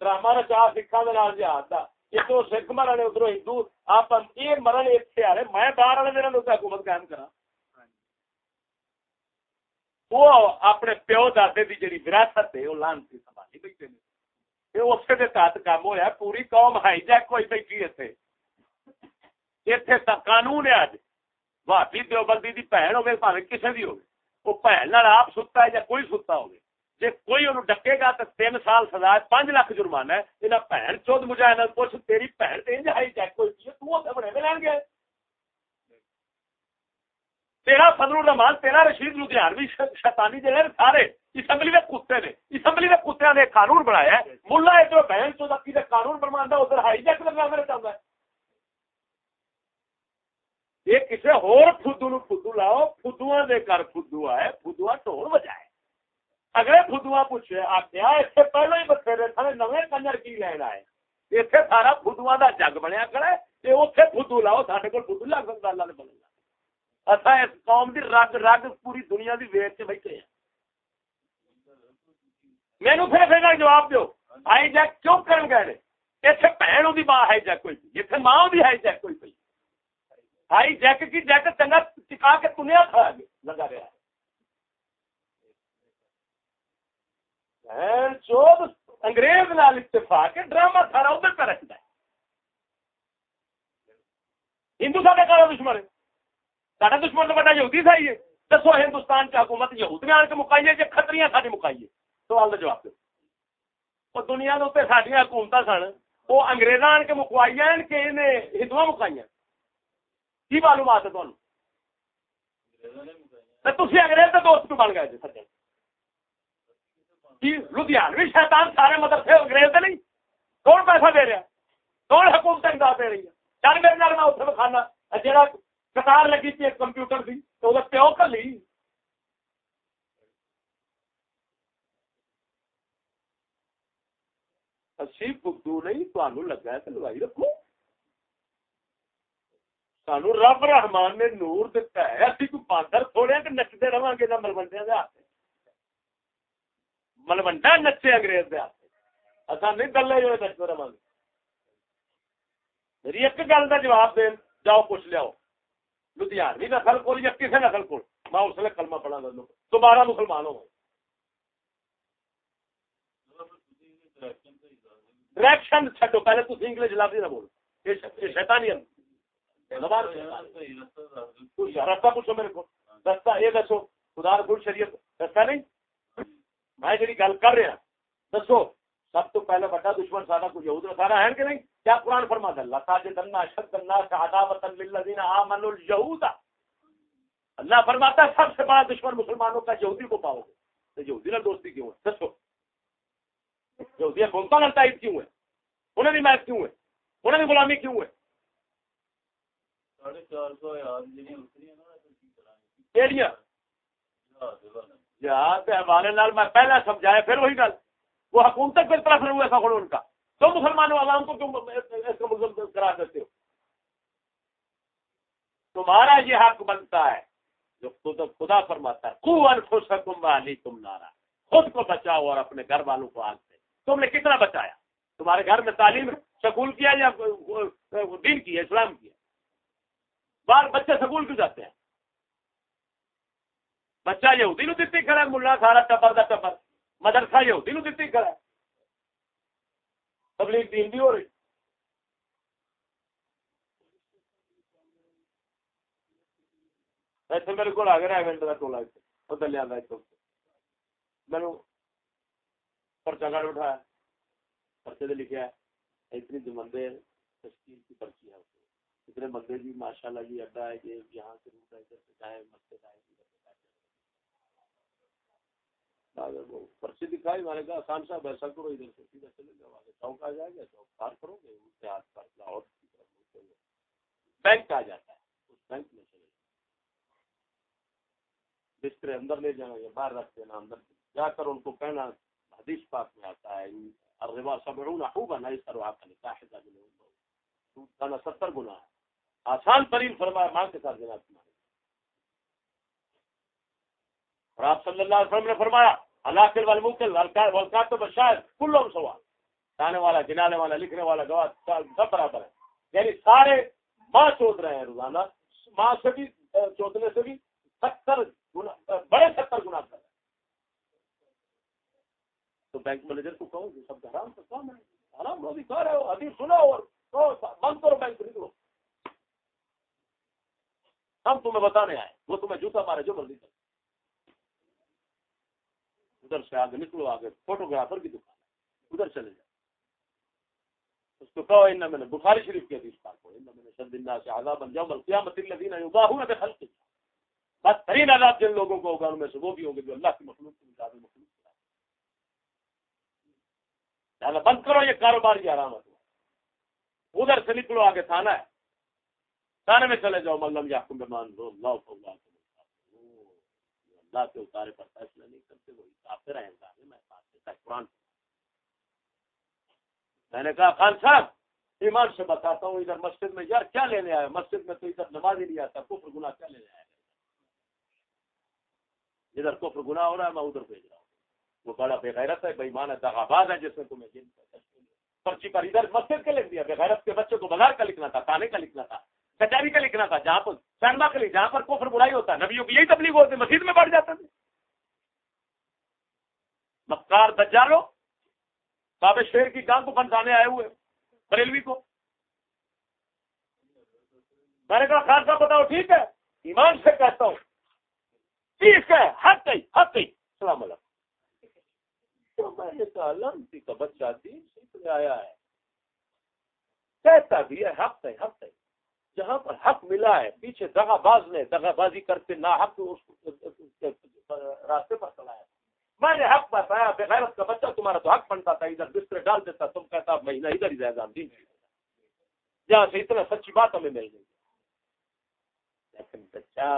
Speaker 2: ڈرامہ رچا سکھان جہاز کا ادھر سکھ مرن ادھر ہندو۔ آپ یہ مرن اتنے آ رہے میں باہر والے دن حکومت قائم کرا وہ اپنے پیو دادے کی جی وراثت ہے وہ لانتی سنبھالی بیٹھے
Speaker 1: اسے دے تحت کام پوری قوم ہائی جیک کوئی بیٹھی قانون ہے اج بھابی دیوبندی ہوگی وہ آپ ستا ہے یا کوئی ستا ہوگی جی کوئی انہوں ڈکے گا تو تین سال سزا ہے پانچ لاکھ جرمانہ ہے یہاں بھن چود مجھے پوچھ تیری ہائی جیک ہوئی تو بڑے لین گئے تیرا فضل الرحمان، تیرا رشید لدھیانوی شیطانی جڑے سارے، اسمبلی میں کتے نے، اسمبلی میں کتیا نے قانون بنایا ہے۔ ملا ادھر بہن چوکی سے قانون بنوا ادھر ہائی جیک لگا میرے چاہتا ہے یہ کسی ہور فدو نو فدو لاؤ فدو دے کر فدو آئے فدو ٹور بجائے۔ اگلے فدو پوچھے آخیا اتنے پہلے ہی بتھیرے تھے نویں کنجر کی لین آئے؟ اتنے سارا فدو کا جگ بنیا کرے اتنے فدو لاؤ سارے کو فدو لگ سکتا اللہ نے بننا اصا اس قوم دی رگ رگ پوری دنیا دی ویٹ سے بیٹھے ہیں۔ مینو پھر پھر جواب دو ہائی جیک کیوں کرن گئے اتنے بھن دی ماں ہائی جیک کوئی پی اتنے ماں دی ہائی جیک کوئی پی ہائی جیک کی جیک چنگا ٹکا کے تنیا کھا گیا لگا رہا ہے۔ چود انگریز نال اتفاق ڈرامہ سارا ادھر پہ رکھتا ہے۔ ہندو سارے کا دشمن ہے سارا دشمن تو بڑا یہودی تھا یہ دسو ہندوستان کی حکومت یہود میں آن کے مکائیے جی کتریاں ساری مکائیے سوال کا جواب دو وہ دنیا کے اتنے ساری حکومت سن وہ انگریز آن کے مکوائی ہیں کہ انہیں ہندو مکائی کی معلومات ہے تمہیں تھی انگریز کے دوست کیوں بن گئے جی سجن لدھیانوی شیطان سارے مدرسے انگریز کے نہیں کون پیسہ دے رہا کون حکومت امداد دے رہی ہے چل میرے نال میں اتنے بخانا جہاں کتار لگی تھی ایک کمپیوٹر کی تو وہ پیو کر لی۔ اسی بدھو نہیں تمہوں لگا ہے تو لوائی رکھو۔ سانو رب رحمان نے نور دتا ہے، اسی کوئی باندر تھوڑے کہ نچتے رہا گے نہ ملوڈیا کے ہاتھ ملوڈا نچے انگریز کے ہاتھ اصا نہیں دلے جو نچتے رہا گے۔ میری ایک گل کا جواب دین، جاؤ پوچھ لیاؤ۔ لدھیانوی نسل کو یا کسی نسل کو میں اس لیے کلمہ پڑھا کر دوبارہ مسلمان ہو۔ ڈائریکشن چڈو پہلے تو انگلش لفظ نہ بولو۔ یہ شیطانی رستہ پوچھو میرے کو۔ رستہ یہ دسو، خدا گل شریعت رستہ نہیں؟ میں جی گل کر رہا، دسو۔ سب تو پہلے بڑا دشمن سارا کچھ یہود سارا ہے کہ نہیں؟ کیا قرآن فرما دے اللہ تعالی دنا اشد الناس عداوت للذین آمنوا اليهود۔ اللہ فرماتا ہے سب سے بڑا دشمن مسلمانوں کا یہودی کو پاؤ گے۔ تو یہودی نے دوستی کیوں ہے؟ دسو یہودی گونتا لگتا عید کیوں ہے؟ انہیں بھی میچ کیوں ہے؟ انہیں بھی غلامی کیوں ہے؟ جہاز حوالے میں پہلے سمجھایا پھر وہی گل۔ وہ حکومت کی طرف ہوئے تھا ان کا۔ تو مسلمانوں عوام کو کیوں اس کو مسلم کرا دیتے ہو؟ تمہارا یہ حق بنتا ہے، جو خود خدا فرماتا ہے کو انفسکم والی تم نارا۔ خود کو بچاؤ اور اپنے گھر والوں کو آگ دے تم نے کتنا بچایا؟ تمہارے گھر میں تعلیم سکول کیا یا دین کیا اسلام کیا بار بچے سکول کیوں جاتے ہیں؟ بچہ یہودی نو دیتی کھڑا ملا سارا ٹپر دا ٹپر۔ مدرسہ یہودی نو دیتی کھڑا تبلیغ دین بھی ہو رہی۔ ایسے میرے کو آ گیا منٹ کا ٹولا ادھر لیا میرے پرچا کارڈ اٹھایا پرچے سے لکھا ہے۔ اتنی بندے تشکیل کی پرچی ہے۔ اتنے بندے بھی ماشاء اللہ جی اڈا ہے کہ یہاں سے روٹ ہے ادھر سے جائے مسجد آئے۔ پرچی دکھائی میں نے کہا، خان صاحب، ایسا کرو، ادھر سے سیدھا چلے جاؤ، آگے چوک آ جائے گا، چوک پار کرو گے اس کے آس پاس لاہور کی طرف بینک آ جاتا ہے، اس بینک میں چلے بستر اندر لے جانا، یا باہر رکھ دینا، اندر جا کر ان کو کہنا، حدیث پاک میں آتا ہے الربا سبعون حوبا نئی سروا کا نیسر وعقل تاحدہ بلے ستر گنا ہے۔ آسان ترین فرمایا ماں کے ساتھ دینا تمہارے۔ اور آپ صلی اللہ علیہ وسلم نے فرمایا ہلاکل والموکل والکات و بشاہد کلوں سوال کھانے والا گنانے والا، لکھنے والا، گواہ، سب برابر ہے یعنی سارے ماں چوت رہے ہیں روزانہ۔ ماں سے بھی چوتنے سے بھی ستر بڑے ستر گنا کر رہے تو بینک مینیجر کو کہوں کہ سب حرام سے کام ہے۔ حرام روزی کھا رہے ہو ابھی سنو اور بند کرو بینک نکلو ہم تمہیں بتانے آئے وہ تمہیں جوتا مارے جو مرضی کر ادھر سے آگے نکلو، آگے فوٹوگرافر کی دکان ہے، ادھر چلے جاؤ۔ اس کو کہو، ان میں نے بخاری شریف کی حدیث پاک کو ان میں نے شد اللہ سے عذاب الجوم القیامت الذین یضاہون بخلق۔ بس ترین عذاب جن لوگوں کو ہوگا، ان میں سے وہ بھی ہوں گے جو اللہ کی مخلوق کو زیادہ مخلوق لہٰذا بند کرو، یہ کاروبار کی آرام ہے۔ ادھر سے نکلو، آگے تھانہ ہے۔ تھانے میں چلے جاؤ ملم یا کم مان دو اللہ کو اللہ کے اتارے پر فیصلہ نہیں کرتے، وہی کافی رہیں گا میں قرآن میں نے کہا، خان صاحب، ایمان سے بتاتا ہوں، ادھر مسجد میں یار کیا لینے آیا مسجد میں تو ادھر نماز ہی نہیں آتا، کفر گناہ کیا لینے آیا ادھر کفر گناہ ہو رہا ہے، میں ادھر بھیج رہا ہوں۔ وہ بڑا بےغیرت ہے بےمان ہے دغاباز ہے، جس میں تمہیں جن پرچی پر ادھر مسجد کے لکھ دیا بےغیرت کے بچوں کو بازار کا لکھنا تھا، تانے کا لکھنا تھا، کچہری کا لکھنا تھا، جہاں پر سینما کے لیے جہاں پر کفر برائی ہوتا ہے، نبیوں کی یہی تبلیغ ہوتی مسجد میں بڑھ جاتا تھا مکار دجالو بابے شیر کی گان کو پھنسانے آئے ہوئے، بریلوی کو۔ میں نے کہا خان صاحب بتاؤ، ٹھیک ہے؟ ایمان سے کہتا ہوں۔ ٹھیک ہے، حق کئی حق کئی السلام علیکم۔ کا بچہ دین سیکھنے آیا ہے۔ کہتا بھی ہے، حق ہے حق ہے۔ جہاں پر حق ملا ہے، پیچھے دگا باز نے دگا بازی کرتے نہ حق راستے پر چلایا میں نے حق بتایا بغیرت کا بچہ تمہارا تو حق بنتا تھا، ادھر بستر ڈال دیتا تم کہتا مہینہ ادھر ہی جائے دین جہاں سے اتنا سچی بات ہمیں مل گئی۔ لیکن بچہ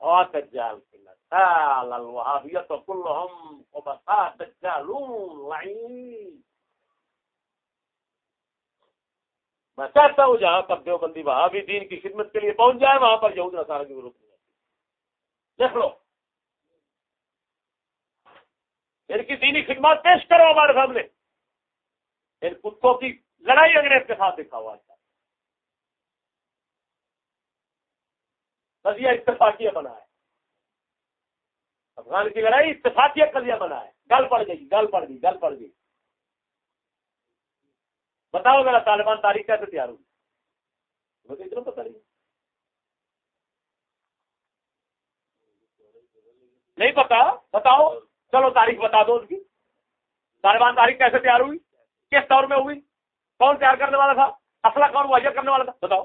Speaker 1: اور دجال کی نسال الوهابیت كلهم خبثاء دجالون لعین۔ میں کہتا ہوں، جہاں پر دیوبندی وہاں بھی دین کی خدمت کے لیے پہنچ جائے، وہاں پر یہود نصارہ کی ضرورت نہیں دیکھ لو۔ ان کی دینی خدمات پیش کرو ہمارے سامنے۔ ان کتوں کی لڑائی انگریز کے ساتھ دکھا ہوا قضیہ اتفاقیہ بنا ہے۔ افغان کی لڑائی اتفاقیہ قضیہ بنا ہے۔ گل پڑ گئی، گل پڑ گئی، گل پڑ گئی۔ بتاؤ میرا طالبان تاریخ کیسے تیار اتنا پتہ نہیں نہیں پتا؟ بتاؤ۔ چلو تاریخ بتا دو اس کی۔ طالبان تاریخ کیسے تیار ہوئی؟ کس طور میں ہوئی؟ کون تیار کرنے والا تھا؟ اصلہ کون مہیا کرنے والا تھا۔ بتاؤ۔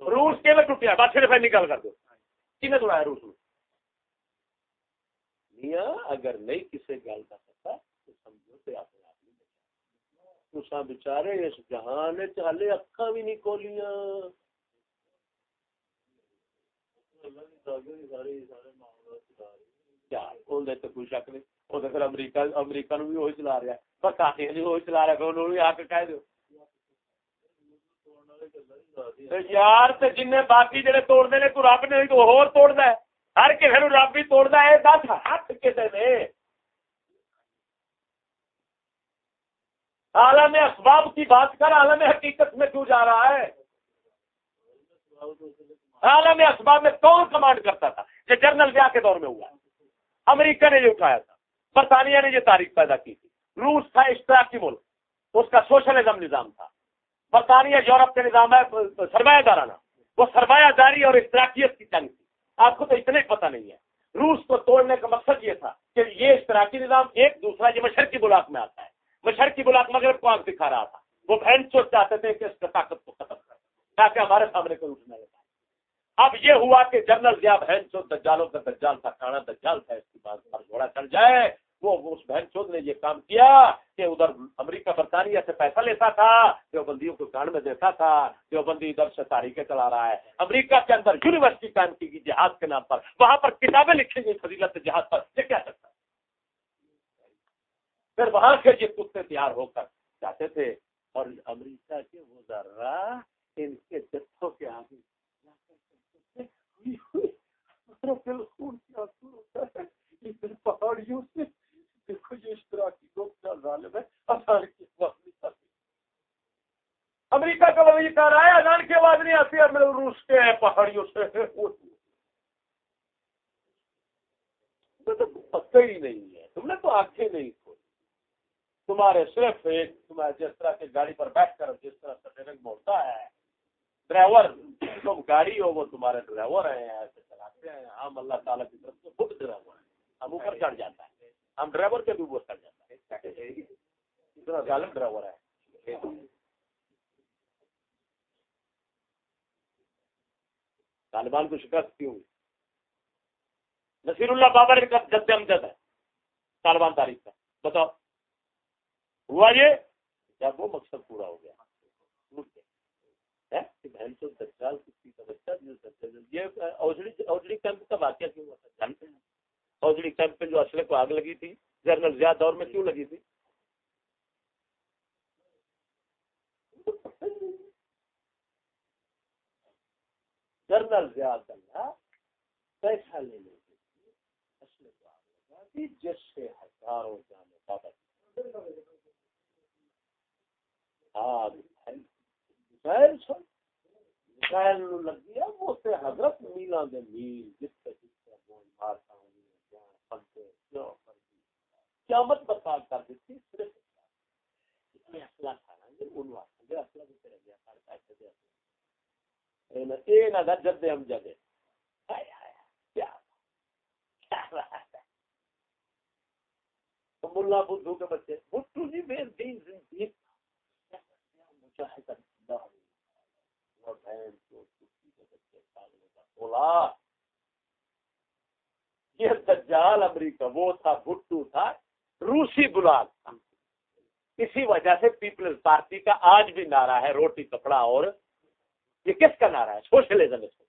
Speaker 1: روس کے میں ٹوٹیا بات صرف نکال کر دو۔ کن توڑایا روس میں؟ میاں اگر نہیں کسی گل کر سکتا، تو سمجھو تے اپنے آپ تسا بچارے اس جہان چالے اکھا بھی نہیں کھولیاں۔ کوئی شک نہیں۔ وہ تو پھر امریکہ امریکہ نو بھی وہی چلا رہا ہے برطانیہ جی وہی چلا رہا ہے انہوں نے آ کے کہہ دو یار جن باقی جڑے توڑتے ہیں تو رب نے تو ہور توڑتا ہے۔ ہر کسی نو رب ہی توڑتا ہے، دس ہاتھ کسی نے عالم اسباب کی بات کر، عالم حقیقت میں کیوں جا رہا ہے؟ عالم اسباب میں کون کمانڈ کرتا تھا؟ یہ جنرل ویا کے دور میں ہوا۔ امریکہ نے یہ اٹھایا تھا۔ برطانیہ نے یہ تاریخ پیدا کی تھی۔ روس تھا اشتراکی ملک۔ اس کا سوشلزم نظام تھا۔ برطانیہ یورپ کے نظام ہے، سرمایہ دارانہ۔ وہ سرمایہ داری اور اشتراکیت کی جنگ تھی آپ کو تو اتنا ہی پتہ نہیں ہے۔ روس کو توڑنے کا مقصد یہ تھا کہ یہ اشتراکی نظام ایک دوسرا یہ مشرقی بلاک میں آتا ہے۔ مشرقی بلاک مغرب کو آنکھ دکھا رہا تھا۔ وہ بہن چوٹ چاہتے تھے کہ اس طاقت کو ختم کر تاکہ ہمارے سامنے کوئی اٹھنے لگا اب یہ ہوا کہ جنرل ضیاء بہن چوت دجالوں کا دجال تھا کھانا دجال تھا، اس کے بعد گھوڑا چل جائے۔ وہ اس بہن چوت نے یہ کام کیا کہ ادھر امریکہ برطانیہ سے پیسہ لیتا تھا جو بندیوں کو کان میں دیتا تھا جو بندی ادھر سے تاریخیں چلا رہا ہے۔ امریکہ کے اندر یونیورسٹی قائم کی گئی جہاز کے نام پر۔ وہاں پر کتابیں لکھی گئی فضیلت جہاز پر۔ یہ کیا سکتا پھر وہاں سے یہ کتے تیار ہو کر جاتے تھے۔ اور امریکہ کے وہ ذرا ان کے جتھوں کے آگے پہاڑیوں سے دیکھو یہ اشتراکی لوگ کیا ظالم ہے امریکہ کا وہی کہہ رہا ہے اذان کی آواز نہیں آتی ہے روس کے ہیں پہاڑیوں سے۔ پتہ ہی نہیں ہے۔ تم نے تو آنکھیں نہیں کھولی۔ تمہارے صرف ایک، تمہارے جس طرح کی گاڑی پر بیٹھ کر جس طرح سے بولتا ہے۔ ڈرائیور، تم گاڑی ہو، وہ تمہارے ڈرائیور ہیں، ایسے چلاتے ہیں۔ ہم اللہ تعالیٰ کی طرف سے خود ڈرائیور ہیں۔ ہم اوپر چڑھ جاتا ہے۔ ہم ڈرائیور کے بھی اوپر چڑھ جاتا ہے اتنا ظالم ڈرائیور ہے۔ طالبان کو شکست کیوں؟ نصیر اللہ بابر کا جد امجد ہے۔ طالبان تاریخ کا۔ بتاؤ۔ ہوا یہ جب وہ مقصد پورا ہو گیا۔ اوجڑی کیمپ کا واقعہ کیوں ہوا تھا؟ ہیں اوجڑی کیمپ پہ جو اسلحے کو آگ لگی تھی جنرل ضیاء دور میں کیوں لگی تھی؟ جنرل ضیاء پیسہ لے لینے جس سے ہزاروں جانے بابا جی۔ لگ گیا، وہ حضرت میلا دے میل جس سے قیامت برباد کر دیتی، صرف اصلہ کھانا گے ان واسطے اصلہ بھی کرے گیا سارے پیسے دے اے نہ جد ہم جدے۔ کیا کیا ملا بدھو کے بچے بدھو جی بے دین زندگی یہ دجال امریکہ، وہ تھا، بھٹو تھا، روسی بلال تھا۔ اسی وجہ سے پیپلز پارٹی کا آج بھی نعرہ ہے، روٹی کپڑا اور یہ کس کا نعرہ ہے؟ سوشلزم اس کو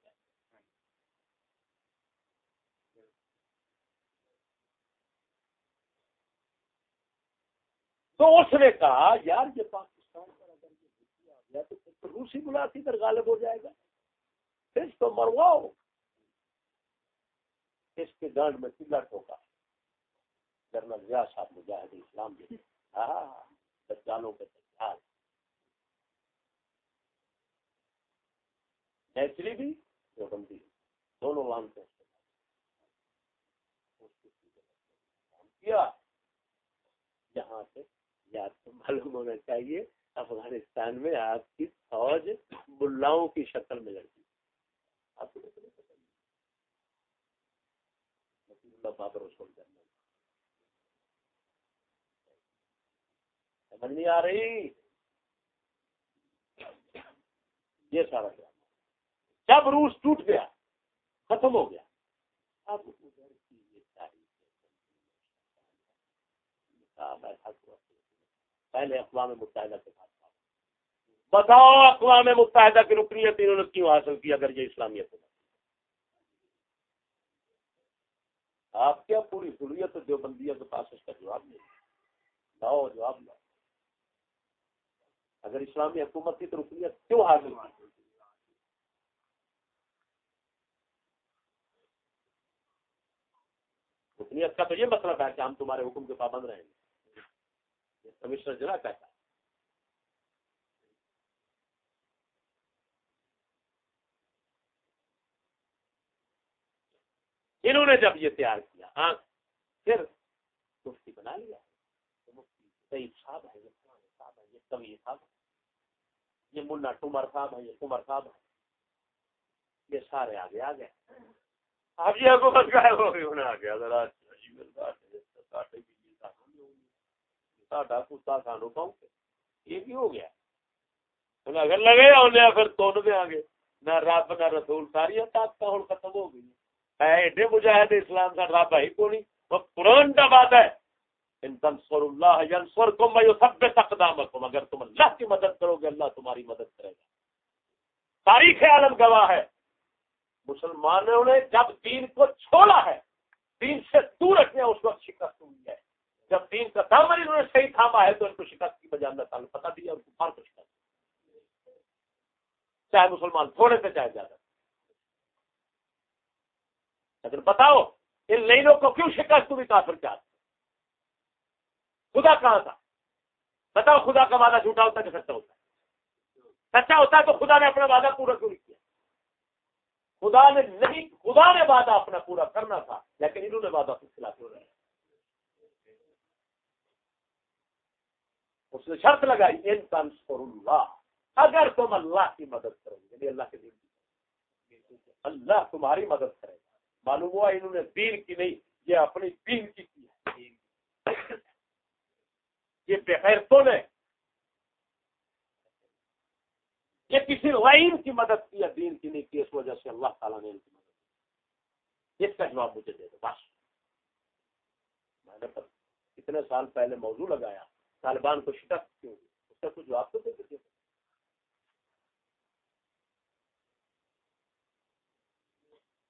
Speaker 1: تو اس نے کہا، یار، یہ پاکستان پر اگر یہ آ گیا تو روسی ملاقی پر غالب ہو جائے گا۔ اس کو مرواؤ۔ اس کے ڈانڈ میں قلعہ ٹھوکا جنرل ضیاء صاحب مجاہد اسلام جی۔ ہاں، بھی دجالوں کے دجال نیچری بھی جو بندی دونوں مانتے کیا۔ یہاں سے یاد تو معلوم ہونا چاہیے، افغانستان میں آپ کی فوج ملاؤں کی شکل میں لڑکی مطلب آپ کو رسول کرنا سمجھ نہیں آ رہی؟ یہ سارا ڈرامہ جب روس ٹوٹ گیا، ختم ہو گیا۔ اب ادھر کی یہ تاریخ پہلے اقوام متحدہ کے پاس بتاؤ اقوام متحدہ کی رکنیت انہوں نے کیوں حاصل کی اگر یہ اسلامیت ہے؟ آپ کیا پوری ضروریت جو بندی کے پاس اس کا جواب نہیں لاؤ جواب لاؤ۔ اگر اسلامی حکومت کی تو رکنیت کیوں حاصل کی رکنیت کا تو یہ مطلب ہے کہ ہم تمہارے حکم کے پابند رہیں گے۔ کمشنر ضلع کہتا انہوں نے جب یہ تیار کیا ہاں پھر مفتی بنا لیا۔ مفتی صاحب ہے یہ صاحب ہے یہ کبھی صاحب ہے یہ منا ٹمر صاحب ہے یہ کمر صاحب ہے یہ سارے آگے آ گئے اب یہ حکومت کا ہے آ گیا ذرا سانو پاؤں یہ کی ہو گیا۔ اگر لگے انہیں پھر تو دیا گے نہ رب، نہ رسول، ساری طاقت ہوں ختم ہو گئی۔ ایڈے مجاہد اسلام کا رب ہے کو نہیں۔ وہ قرآن کا بات ہے۔ ان تنصر اللہ ینصر کم سب تقدامکم اگر تم اللہ کی مدد کرو گے، اللہ تمہاری مدد کرے گا۔ تاریخ عالم گواہ ہے۔ مسلمانوں نے جب دین کو چھوڑا ہے، دین سے دور رکھنے اس وقت شکست ہوئی ہے۔ جب دین کا دامن انہوں نے صحیح تھاما ہے تو ان کو شکست کی بجائے اللہ تعالیٰ پتا دیا اور کفار کو شکست چاہے مسلمان تھوڑے سے، چاہے زیادہ۔ لیکن بتاؤ ان لائنوں کو کیوں شکست ہوئی کافر چاہتے خدا کہاں تھا؟ بتاؤ خدا کا وعدہ جھوٹا ہوتا کہ سچا ہوتا ہے؟ سچا ہوتا تو خدا نے اپنا وعدہ پورا کیوں نہیں کیا؟ خدا نے نہیں، خدا نے وعدہ اپنا پورا کرنا تھا، لیکن انہوں نے وعدہ کچھ خلاف ہو رہا ہے اس نے شرط لگائی، ان تنسر اللہ اگر تم اللہ کی مدد کرو گے یعنی اللہ کے دین اللہ تمہاری مدد کرے معلوم ہوا انہوں نے دین کی نہیں، یہ اپنی دین کی کی ہے۔ یہ بےخیرتوں نے، یہ کسی لائن کی مدد کی یا دین کی نہیں کی، اس وجہ سے اللہ تعالیٰ نے ان کی مدد کی۔ اس کا جواب مجھے دے دو، بس۔ میں نے کتنے سال پہلے موضوع لگایا، طالبان کو شکست کیوں اس کا کچھ جواب تو دے دیتے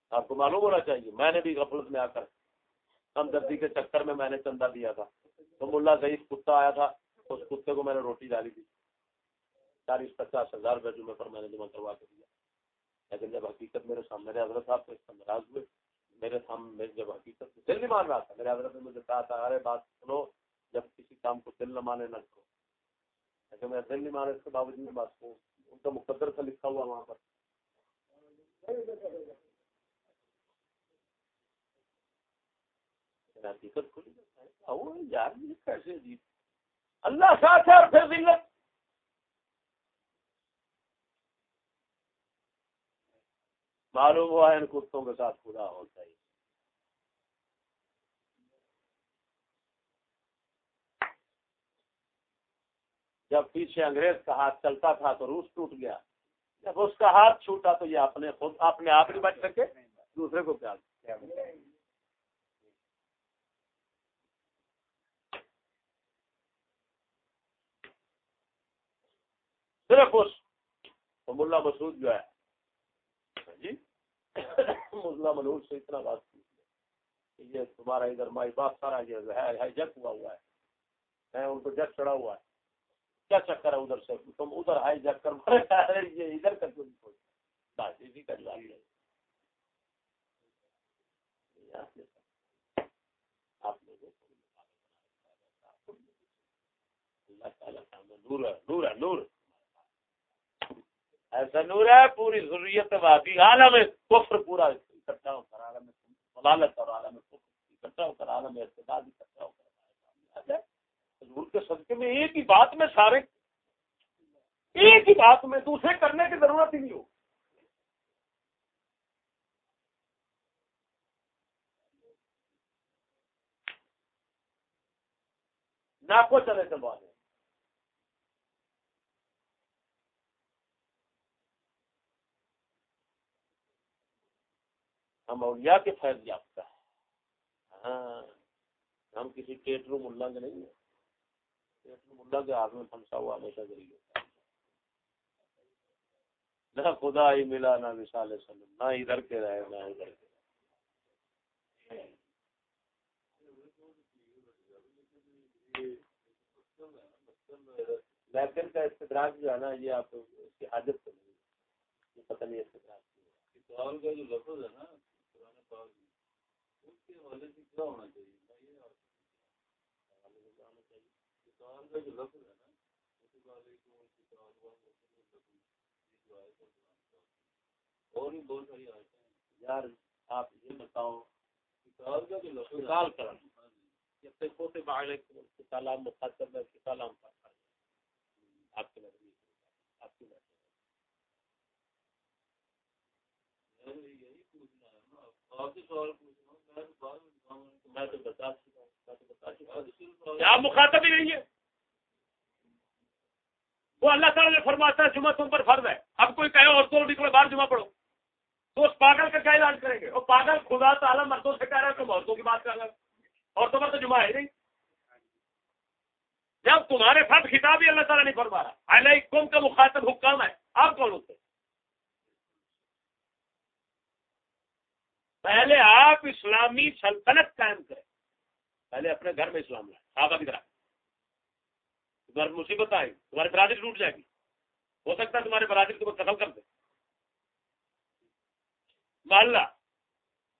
Speaker 1: آپ کو معلوم ہونا چاہیے، میں نے بھی غفلت میں آ کر ہمدردی کے چکر میں میں نے چندہ دیا تھا۔ تو ملا ضعیف کتا آیا تھا، اس کتے کو میں نے روٹی ڈالی تھی۔ چالیس پچاس ہزار روپے جمعے پر میں نے جمع کروا کے دیا۔ لیکن جب حقیقت میرے سامنے، میرے حضرت صاحب تو اس کا ناراض ہوئے۔ میرے سامنے جب حقیقت دل نہیں مان رہا تھا، میرے حضرت نے مجھے کہا تھا ارے بات سنو، جب کسی کام کو دل نہ مانے نہ کرو۔ لیکن میں دل نہیں مانے اس کے باوجود میں بات کو ان کا مقدر سے لکھا ہوا وہاں پر حقیقت کھلی یار کیسے جی اللہ ساتھ ہے اور پھر ذلت۔ معلوم ہوا ہے ان کتوں کے ساتھ خدا ہوتا ہی جب پیچھے انگریز کا ہاتھ چلتا تھا تو روس ٹوٹ گیا۔ جب اس کا ہاتھ چھوٹا تو یہ اپنے خود، اپنے آپ ہی بچ سکے۔ دوسرے کو کیا؟ صرف اس ملا مسعود جو ہے۔ جی؟ ملا منور سے اتنا بات کی۔ یہ تمہارا ادھر مائی باپ سارا یہ ہے جگ ہوا ہوا ہے۔ ان کو جگ چڑھا ہوا ہے۔ کیا چکر ہے ادھر سے؟ تم ادھر ہائی جگ کر یہ ادھر کا کیوں نہیں۔ بس اسی کا جواب اللہ تعالیٰ نور ہے نور ہے، نور ایسا نور ہے، پوری ضروریت وادی عالم کفر پورا اکٹھا ہو کر عالم ملالت اور عالم کفر اکٹھا ہو کر عالم اعتداد اکٹھا ہو کر حضور کے صدقے میں ایک ہی بات میں سارے، ایک ہی بات میں دوسرے کرنے کی ضرورت ہی نہیں ہو۔ نہ کو چلے چلوانے ہم اولیاء کے فیض یافتہ ہے ہاں ہم کسی ٹیٹرو ملا کے نہیں ہیں۔ ٹیٹرو ملا کے ہاتھ میں پھنسا ہوا ہمیشہ ذریعے ہوتا نہ خدا ہی ملا، نہ مثال سلم نہ ادھر کے رہے، نہ ادھر کے لیکن کا استدراک جو ہے نا، یہ آپ اس کی حاجت تو نہیں یہ پتہ نہیں استدراک کا جو لفظ ہے نا یار آپ یہ بتاؤ کال کرم کتاب مخاطب کتاب آپ کے آپ کی نظر یہی پوچھنا ہے نا آپ کے سوال کیا مخاطب ہی نہیں ہے وہ اللہ تعالیٰ نے فرماتا ہے، جمعہ تم پر فرض ہے۔ اب کوئی کہے عورتوں نکلو باہر جمعہ پڑھو۔ تو اس پاگل کا کیا علاج کریں گے؟ وہ پاگل خدا تعالیٰ مردوں سے کہہ رہا ہے تم عورتوں کی بات کر رہا عورتوں پر تو جمعہ ہے نہیں۔ جب تمہارے ساتھ خطاب ہی اللہ تعالیٰ نہیں فرما رہا اللہ کم کا مخاطب حکام ہے۔ آپ کون ہوتے؟ پہلے آپ اسلامی سلطنت قائم کریں۔ پہلے اپنے گھر میں اسلام لائیں، صحابہ کی طرح۔ تمہاری مصیبت آئے تمہاری برادری ٹوٹ جائے گی۔ ہو سکتا ہے تمہارے برادری تمہیں قتل کر دے۔ محلہ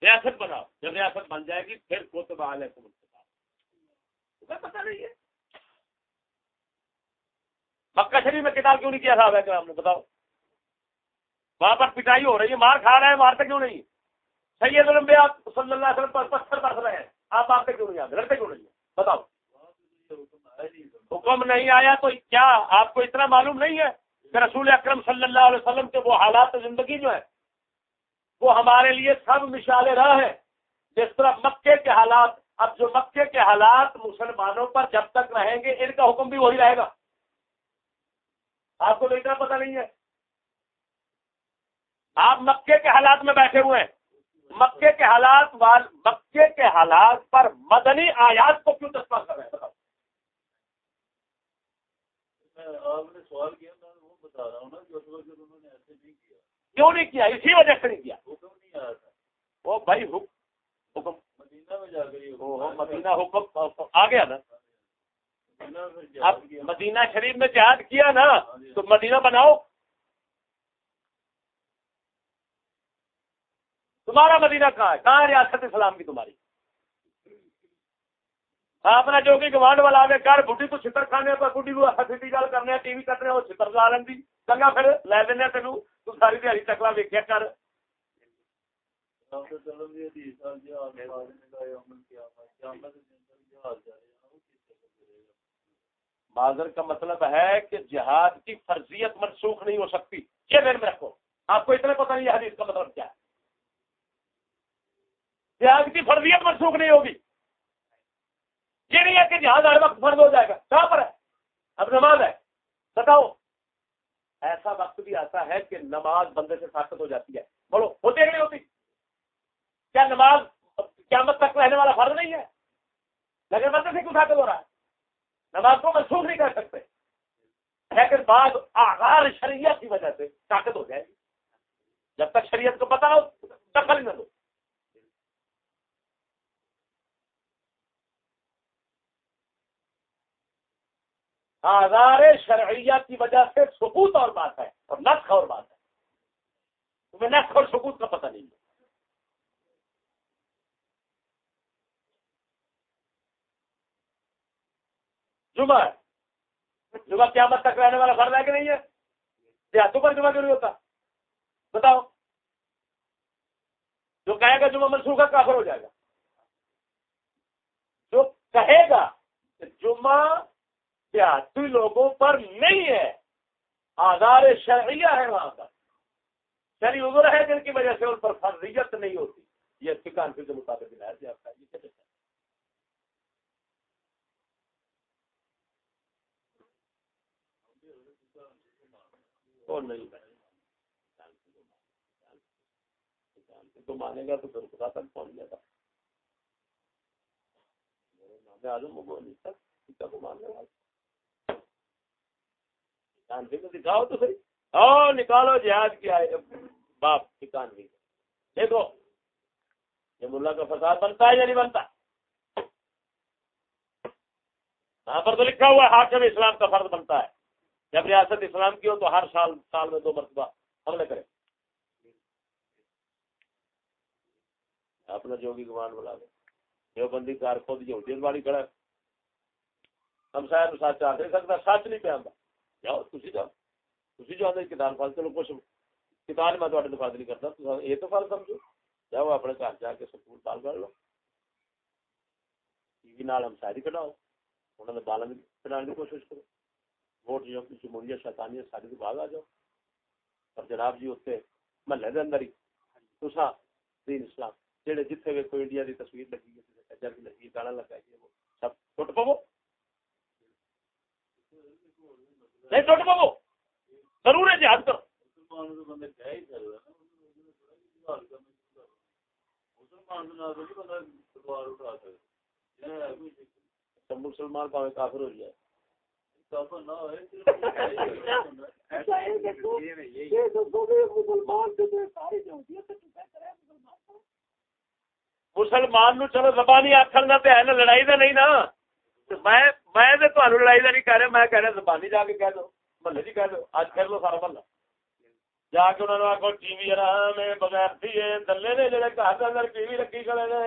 Speaker 1: ریاست بناؤ۔ جب ریاست بن جائے گی، پھر کو تو بحال ہے تمہیں پتا نہیں ہے۔ مکہ شریف میں کتاب کیوں نہیں کیا صاحب ہے نے؟ بتاؤ۔ وہاں پر پٹائی ہو رہی ہے، مار کھا رہے ہیں، مارتے کیوں نہیں؟ سید الانبیاء صلی اللہ علیہ وسلم پر پتھر برس رہے ہیں۔ آپ مارتے کیوں نہیں آتے؟ لڑتے کیوں نہیں بتاؤ۔ حکم نہیں آیا تو کیا آپ کو اتنا معلوم نہیں ہے کہ رسول اکرم صلی اللہ علیہ وسلم کے وہ حالات زندگی جو ہے وہ ہمارے لیے سب مثال راہ ہے جس طرح مکے کے حالات، اب جو مکے کے حالات مسلمانوں پر جب تک رہیں گے، ان کا حکم بھی وہی رہے گا۔ آپ کو تو اتنا پتہ نہیں ہے۔ آپ مکے کے حالات میں بیٹھے ہوئے ہیں۔ مکے کے حالات مکے کے حالات پر مدنی آیات کو کیوں چسپا کر رہے ہیں؟ آپ نے سوال کیا میں وہ بتا رہا ہوں نا انہوں نے ایسے نہیں کیا۔ کیوں نہیں کیا؟ اسی وجہ سے نہیں کیا۔ حکم نہیں آیا تھا۔ وہ بھائی حکم مدینہ میں جا کر مدینہ حکم آ گیا نا۔ اب مدینہ شریف میں جہاد کیا نا تو مدینہ بناؤ۔ تمہارا مدینہ کہاں ہے؟ کہاں ریاست اسلام کی تمہاری؟ اپنا جو کہ گوانڈ والا آگے کر بڈی تو چھتر کھانے پر بڈی کو ہسی گل کرنے ٹی وی کرنے وہ چھتر لا لینی چنگا پھر لے دینا تینوں۔ تو ساری دیہی چکلا ویکیا کر۔ معذر کا مطلب ہے کہ جہاد کی فرضیت منسوخ نہیں ہو سکتی۔ یہ دن میں رکھو۔ آپ کو اتنا پتہ نہیں ہے حدیث کا مطلب کیا ہے۔ جہاد کی فرضیت منسوخ نہیں ہوگی۔ یہ نہیں ہے کہ جہاز ہر وقت فرض ہو جائے گا۔ کہاں پر ہے؟ اب نماز ہے۔ بتاؤ۔ ایسا وقت بھی آتا ہے کہ نماز بندے سے طاقت ہو جاتی ہے۔ بولو، ہوتی نہیں ہوتی؟ کیا نماز قیامت تک رہنے والا فرض نہیں ہے؟ لیکن بندے سے کیوں طاقت ہو رہا ہے؟ نماز کو منسوخ نہیں کر سکتے۔ لیکن بعض آغار شریعت کی وجہ سے طاقت ہو جائے گی۔ جب تک شریعت کو پتا ہو، دخل نہ دو۔ آزار شرعیہ کی وجہ سے ثبوت اور بات ہے اور نسخ اور بات ہے۔ تمہیں نسخ اور ثبوت کا پتہ نہیں ہے۔ جمعہ جمعہ قیامت تک رہنے والا فرض ہے کہ نہیں ہے؟ دیہاتوں پر جمعہ کیوں نہیں ہوتا؟ بتاؤ۔ جو کہے گا جمعہ منسوخ کافر ہو جائے گا۔ جو کہے گا کہ جمعہ دیہاتی لوگوں پر نہیں ہے۔ آدھار شرعیہ ہے وہاں پر۔ شری عذر ہے جن کی وجہ سے ان پر فرضیت نہیں ہوتی۔ یہ فکان کے مطابق تو مانے گا تو پھر خدا تک پہنچ جائے گا آزم کو ماننے والا دکھاؤ تو صحیح او ہاں، نکالو، جہاد کی آئے۔ باپ ٹھکان بھی دیکھو، یہ ملا کا فساد بنتا ہے یا نہیں بنتا؟ یہاں پر تو لکھا ہوا ہے، حاکم اسلام کا فرض بنتا ہے۔ جب ریاست اسلام کی ہو تو ہر سال سال میں دو مرتبہ حملے کرے۔ اپنا جو بھی گمان بلا دے جو بندی کار خود جو ہوتی کھڑا ہم شاید سچ آ نہیں سکتا، سچ نہیں پہ آتا جاؤ تھی جاؤ۔ جو آدھے کتاب چلو کچھ کتاب میں تھوڑے دفاع نہیں کرتا یہ تو سمجھو۔ جاؤ اپنے گھر جا کے سکول کر لو۔ ٹی وی نال کٹاؤ انہوں نے کٹانے کی کوشش کرو۔ ووٹ جو جمہوریت ساری تو آ جاؤ۔ اور جناب جی اتنے محلے کے اندر ہی تسا دین اسلام جہے جتنے انڈیا کی تصویر لگی ہے لگی ہے گانا لگا ہے وہ، سب ٹوٹ پو نہیں ٹوٹ پو ضرور ہے جہاد کرو۔ مسلمان کا کافر ہو جائے۔ مسلمان نو چلو زبانی آخر نہ لڑائی کا نہیں نا۔ میں لڑائی کا نہیں کہہ رہا، میں کہہ رہا، زبانی جا کے کہہ دو، محلے جی کہہ دو اج کر لو سارا محلہ۔ جا کے انہوں نے آخو، ٹی وی آرام ہے بغیر دلے نے جڑے گھر کے اندر ٹی وی رکھی کھڑے نے۔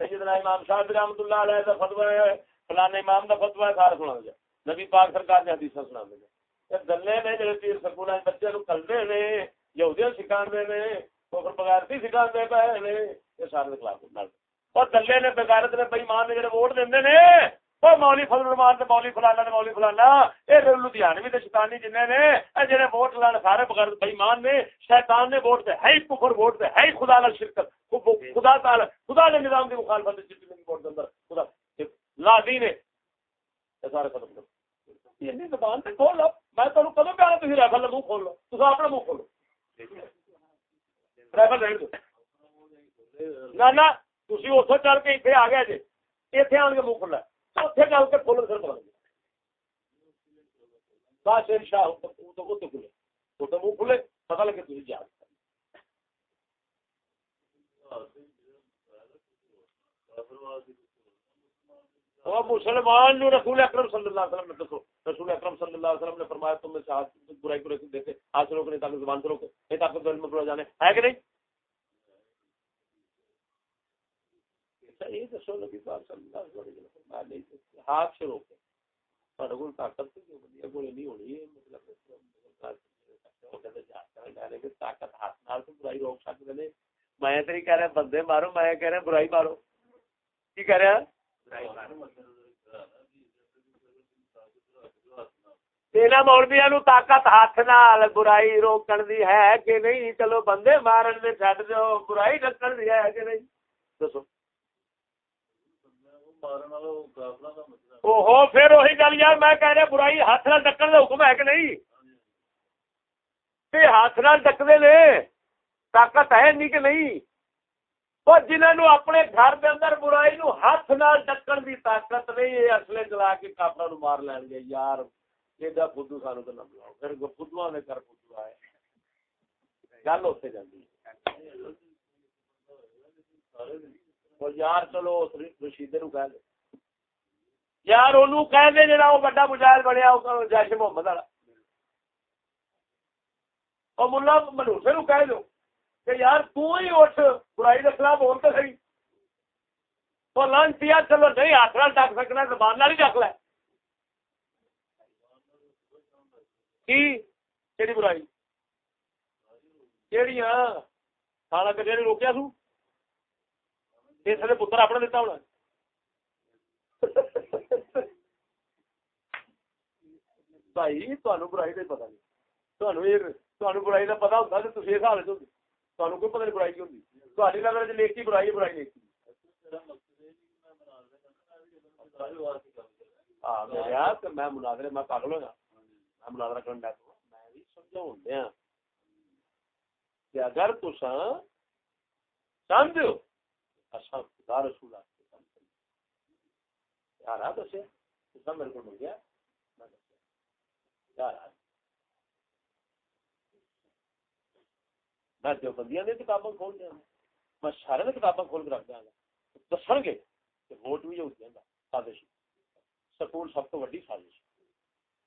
Speaker 1: سیدنا امام صاحب رحمۃ اللہ علیہ کا فتوا ہے، فلانے امام کا فتوا ہے سارا سنا دیا نبی پاک سرکار نے حدیث سنا دیا دلے نے جڑے پیر سکول بچے نو کلدے نے، یہودیاں سکھاندے نے کفر بغیرتی سکھاندے پے نے، یہ سارے خلاف نال اور دلے نے بغیرت نے بے ایمان نے جڑے ووٹ دیندے نے او مولی فضل الرحمان تے مولی فلانا تے مولی فلانا، اے لدھیانوی تے شیطانی جننے نے، اے جڑے ووٹ لان سارے بے ایمان نے، شیطان نے ووٹ تے ہے کفر ووٹ تے ہے خدا نال شرکت خدا تعالی، خدا دے نظام دی مخالفت ووٹ دے اندر، خدا لا دین ہے سارے ختم کر یہ زبان تے کھول لو۔ میں پیارا کا منہ کھول لو؟ تو اپنا منہ کھولو رائفل رہن دو۔ نہ چل کے آ گیا جی اتنے آن کے منہ کھلا اتنے چل کے کھولو پھر پتا بادشاہ شاہ کھلے۔ تو منہ کھلے۔ پتا لگے تھی جا مسلمان رسول اکرم صلی اللہ علیہ وسلم نے دسو، رسول اکرم صلی اللہ علیہ وسلم نے فرمایا، تم میں سے برائی کو روکے دیکھے آج لوگ نہیں تاکہ زبان کو روکے۔ نہیں تاکہ دل میں پڑا جانے۔ ہے کہ نہیں؟ یہ دسو نبی پاک صلی اللہ علیہ وسلم ہاتھ سے روکے طاقت نہیں ہونی طاقت ہاتھ برائی روک میں کہہ رہا بندے مارو میں کہہ رہا برائی مارو۔ کی کہہ رہا؟ ہاتھ نال برائی ہے بندے مارن میں چڈ دو برائی ڈکن دی ہے کہ نہیں؟ دسو پھر وہی گل یار میں کہہ رہا برائی ہاتھ نال ڈکن کا حکم ہے کہ نہیں ہاتھ نال ڈکتے نے طاقت ہے نہیں کہ نہیں اور جنہوں اپنے گھر اندر برائی نو ہاتھ نال ڈکن دی طاقت نہیں ہے اصلے چلا کے کافر نو مار لین گے یار ایڈا فدو سانو تو نہ بلاؤ پھر فدو نے کر فدو آئے گل اتنے جاتی یار چلو رشیدے نو کہہ دے یار اونوں کہہ دے جڑا وہ بڑا مجاہد بنیا جیش محمد والا اور ملا منوسے نو کہہ دو کہ یار تو ہی اٹھ برائی کے خلاف بول تو صحیح تو لانچ چلو نہیں ہاتھ نال ڈک سکنا زبان نال ہی ڈک لے کی کہڑی برائی کہڑی کھانا کٹیا نے روکیا سو اس نے پتر اپنا دیتا ہونا بھائی برائی کا پتا نہیں برائی کا پتا ہوتا تو اس کوئی نہیں برائی کی ہوتی تاری نظر نیکی برائی برائی نیکی ہاں میں مناظرے میں پاگل مناظرہ میں بھی سمجھاؤں دیا کہ اگر تسا چاہتے خدا رسول یار میرے کو مل گیا۔ میں دسیا میں دیوبندیاں کتاباں کھول میں سارے کتاباں کھول کے رکھ دیا۔ گا دسن گے کہ ووٹ بھی ہو جائے گا سازش۔ سکول سب تو وڈی سازش۔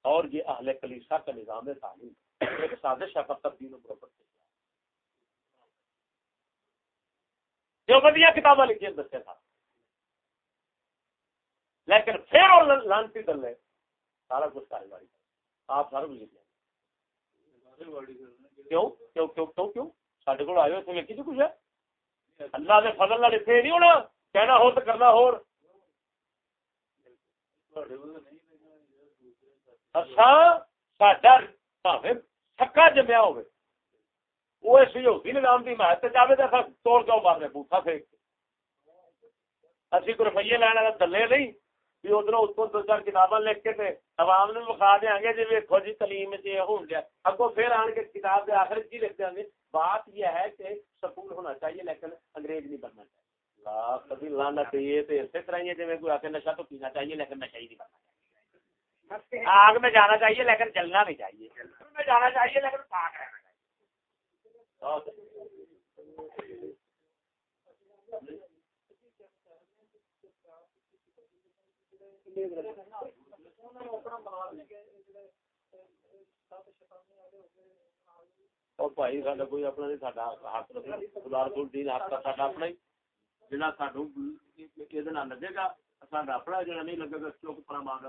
Speaker 1: اور یہ اہل کلیسا کا نظام تعلیم۔ ایک سازش ہے، پر تبدیل و برابر جو بدیا کتابیں لکھی دسے تھا۔ لیکن پھر اور لانتی دل ہے سارا کچھ کاروباری آپ سارا کچھ لکھا کیوں؟ کیوں؟ کیوں؟ کیوں؟ کیوں؟ سارے کو آئے لکھی کچھ؟ ہے اللہ کے فضل نہ لکھے نہیں ہونا۔ کہنا ہو تو کرنا ہو۔ اچھا، سکا جمیا وہ اس یہودی نظام کی حمایت چاہے تو اصل توڑ کیوں مارنے بوٹا پھینک اسی کو روپیے لینا دلے نہیں بھی ادھر اس کو دو چار کتاباں لکھ کے عوام نے بخا دیا گے جی جی تعلیم سے ہو گیا اگو پھر آن کے کتاب کے آخر کی لکھ دیں گے بات یہ ہے کہ سکول ہونا چاہیے لیکن انگریز نہیں بننا چاہیے۔ کبھی تو اسی طرح ہی جی کوئی آ کے نشا تو پینا چاہیے لیکن نشا ہی نہیں بننا چاہیے۔ آگ میں جانا چاہیے لیکن جلنا نہیں چاہیے۔ میں جانا چاہیے لیکن پاک رہنا۔ چاہیے بھائی سا کوئی اپنا نہیں خدا رسول دین ساڈا اپنا ہی۔ جہاں سانو یہ لگے گا اپنا جہاں نہیں لگے گا چوک پڑا مار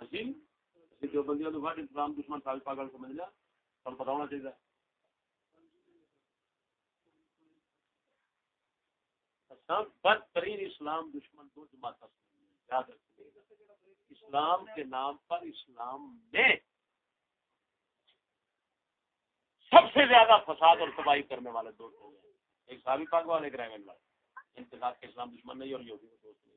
Speaker 1: اسی جو بندیاں تو بڑے اسلام دشمن سال پاگل سمجھ لیا تم پتا ہونا چاہیے اچھا، بدترین اسلام دشمن دو جماعت یاد رکھیے، اسلام کے نام پر اسلام میں سب سے زیادہ فساد اور تباہی کرنے والے دو لوگ ہیں۔ ایک صحابی پاک والے ایک رحمن والے۔ انتخاب کے اسلام دشمن نہیں اور یہودی کو دوست نہیں۔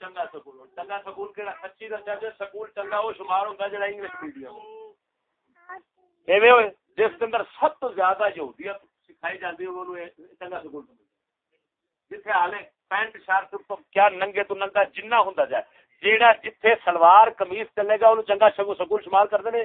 Speaker 1: چنگا سکول چنگا سکول سچی سکول چنگا وہ شمار انگلش میڈیم جس کے اندر سب تو زیادہ یہودیت سکھائی جاتی ہے چنگا سکول جتنے حالے پینٹ شرٹ کیا ننگے تو ننگا جنہ ہوں جائے، جیڑا جتھے سلوار کمیز چلے گا چنگا سگو سکول شمار کرتے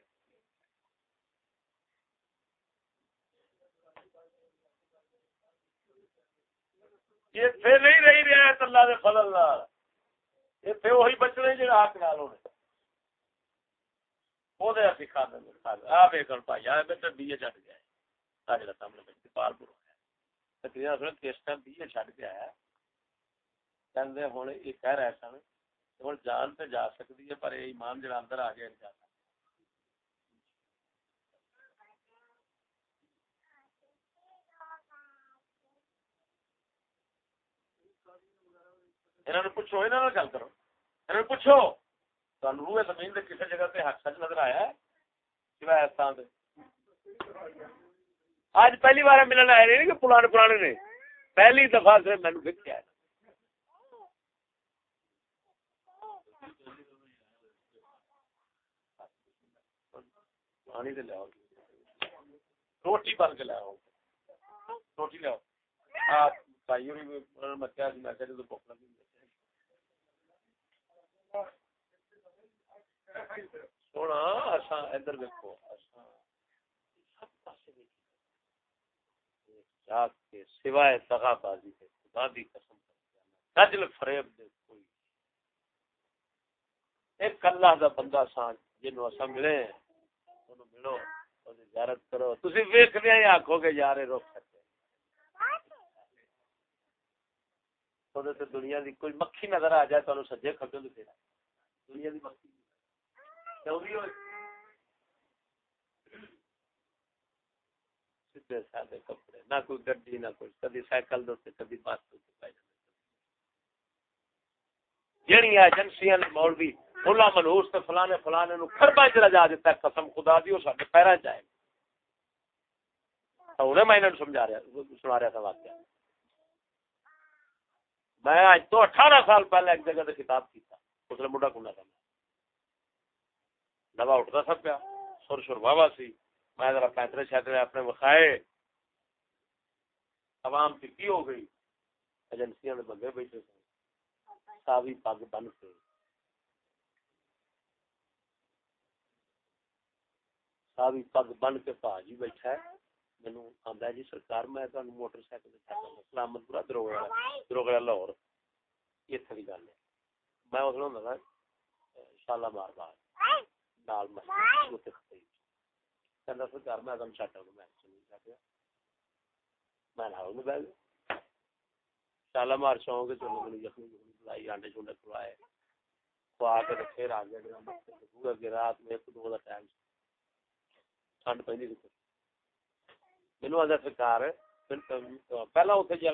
Speaker 1: اتنے نہیں رہی رہا اللہ کے فضل اتنے وہی بچنے جہاں حق نال ہونے۔ وہ دیں آ آ بیٹا بی اے چڑھ گیا سامنے بی اے چڑھ گیا ہے ہوں یہ کہہ رہے سن ہوں جان تو جا سکتی ہے، پر ایمان جڑا اندر آ گیا نہیں جاتا پوچھو یہاں گل کرو۔ یہ پوچھو روئے زمین کسی جگہ پہ حق سچ نظر آیا ہے؟ سوائے استان آج پہلی بار ملن آئے نہیں کہ پرانے پرانے نے۔ پہلی دفعہ سے مینو فکر کیا پانی لیا روٹی بن کے لاؤ روٹی لیا بھائی میں کیا میں کہ بھوک لگی۔ سونا ادھر دیکھو سوائے دگا بازی خدا دی قسم فریب دے کوئی۔ ایک اللہ دا بندہ سان جنوں اسا ملے اونوں ملو او زیارت کرو۔ تسی ویکھدے ہی آکھو گے، یار روک سکتے دنیا دی کوئی مکھی نظر آ جائے تو سجے کھبے دنیا دی مکھی۔ کپڑے، نہ کوئی گڈی سائیکل دو مولوی ملا منوس تے فلانے فلانے خربا چلا جا دیتا ہے، قسم خدا دی پیرا چائے میں سنا رہا تھا واقعہ۔ میں آج تو اٹھارہ سال پہلے ایک جگہ سے کتاب کیتا، اس نے مڈا کنا تھا نوا اٹھتا سب پیا، سر سر بابا سی۔ میں ذرا پینترے شیترے اپنے وکھائے۔ عوام کی کی ہو گئی؟ ایجنسیاں نے بندے بیٹھے سن۔ ساوی پگ بن کے۔ ساوی پگ بن کے پاجی بیٹھا ہے۔ مینو آدھا جی سرکار میں موٹر سائیکل سلامت پورا دروگڑا دروگڑا لاہور گل ہے میں اس شالا مار بار نال مسجد کہندا میں میں میں میں بیٹھ شالا مار چوں کے چلو یخنی بلائی آنڈے چونڈے کھلائے کھوا کے پھر آ گیا پورا رات میں ایک دو دا ٹائم ٹھنڈ پہ مینو آدھا سرکار پہلا اتنے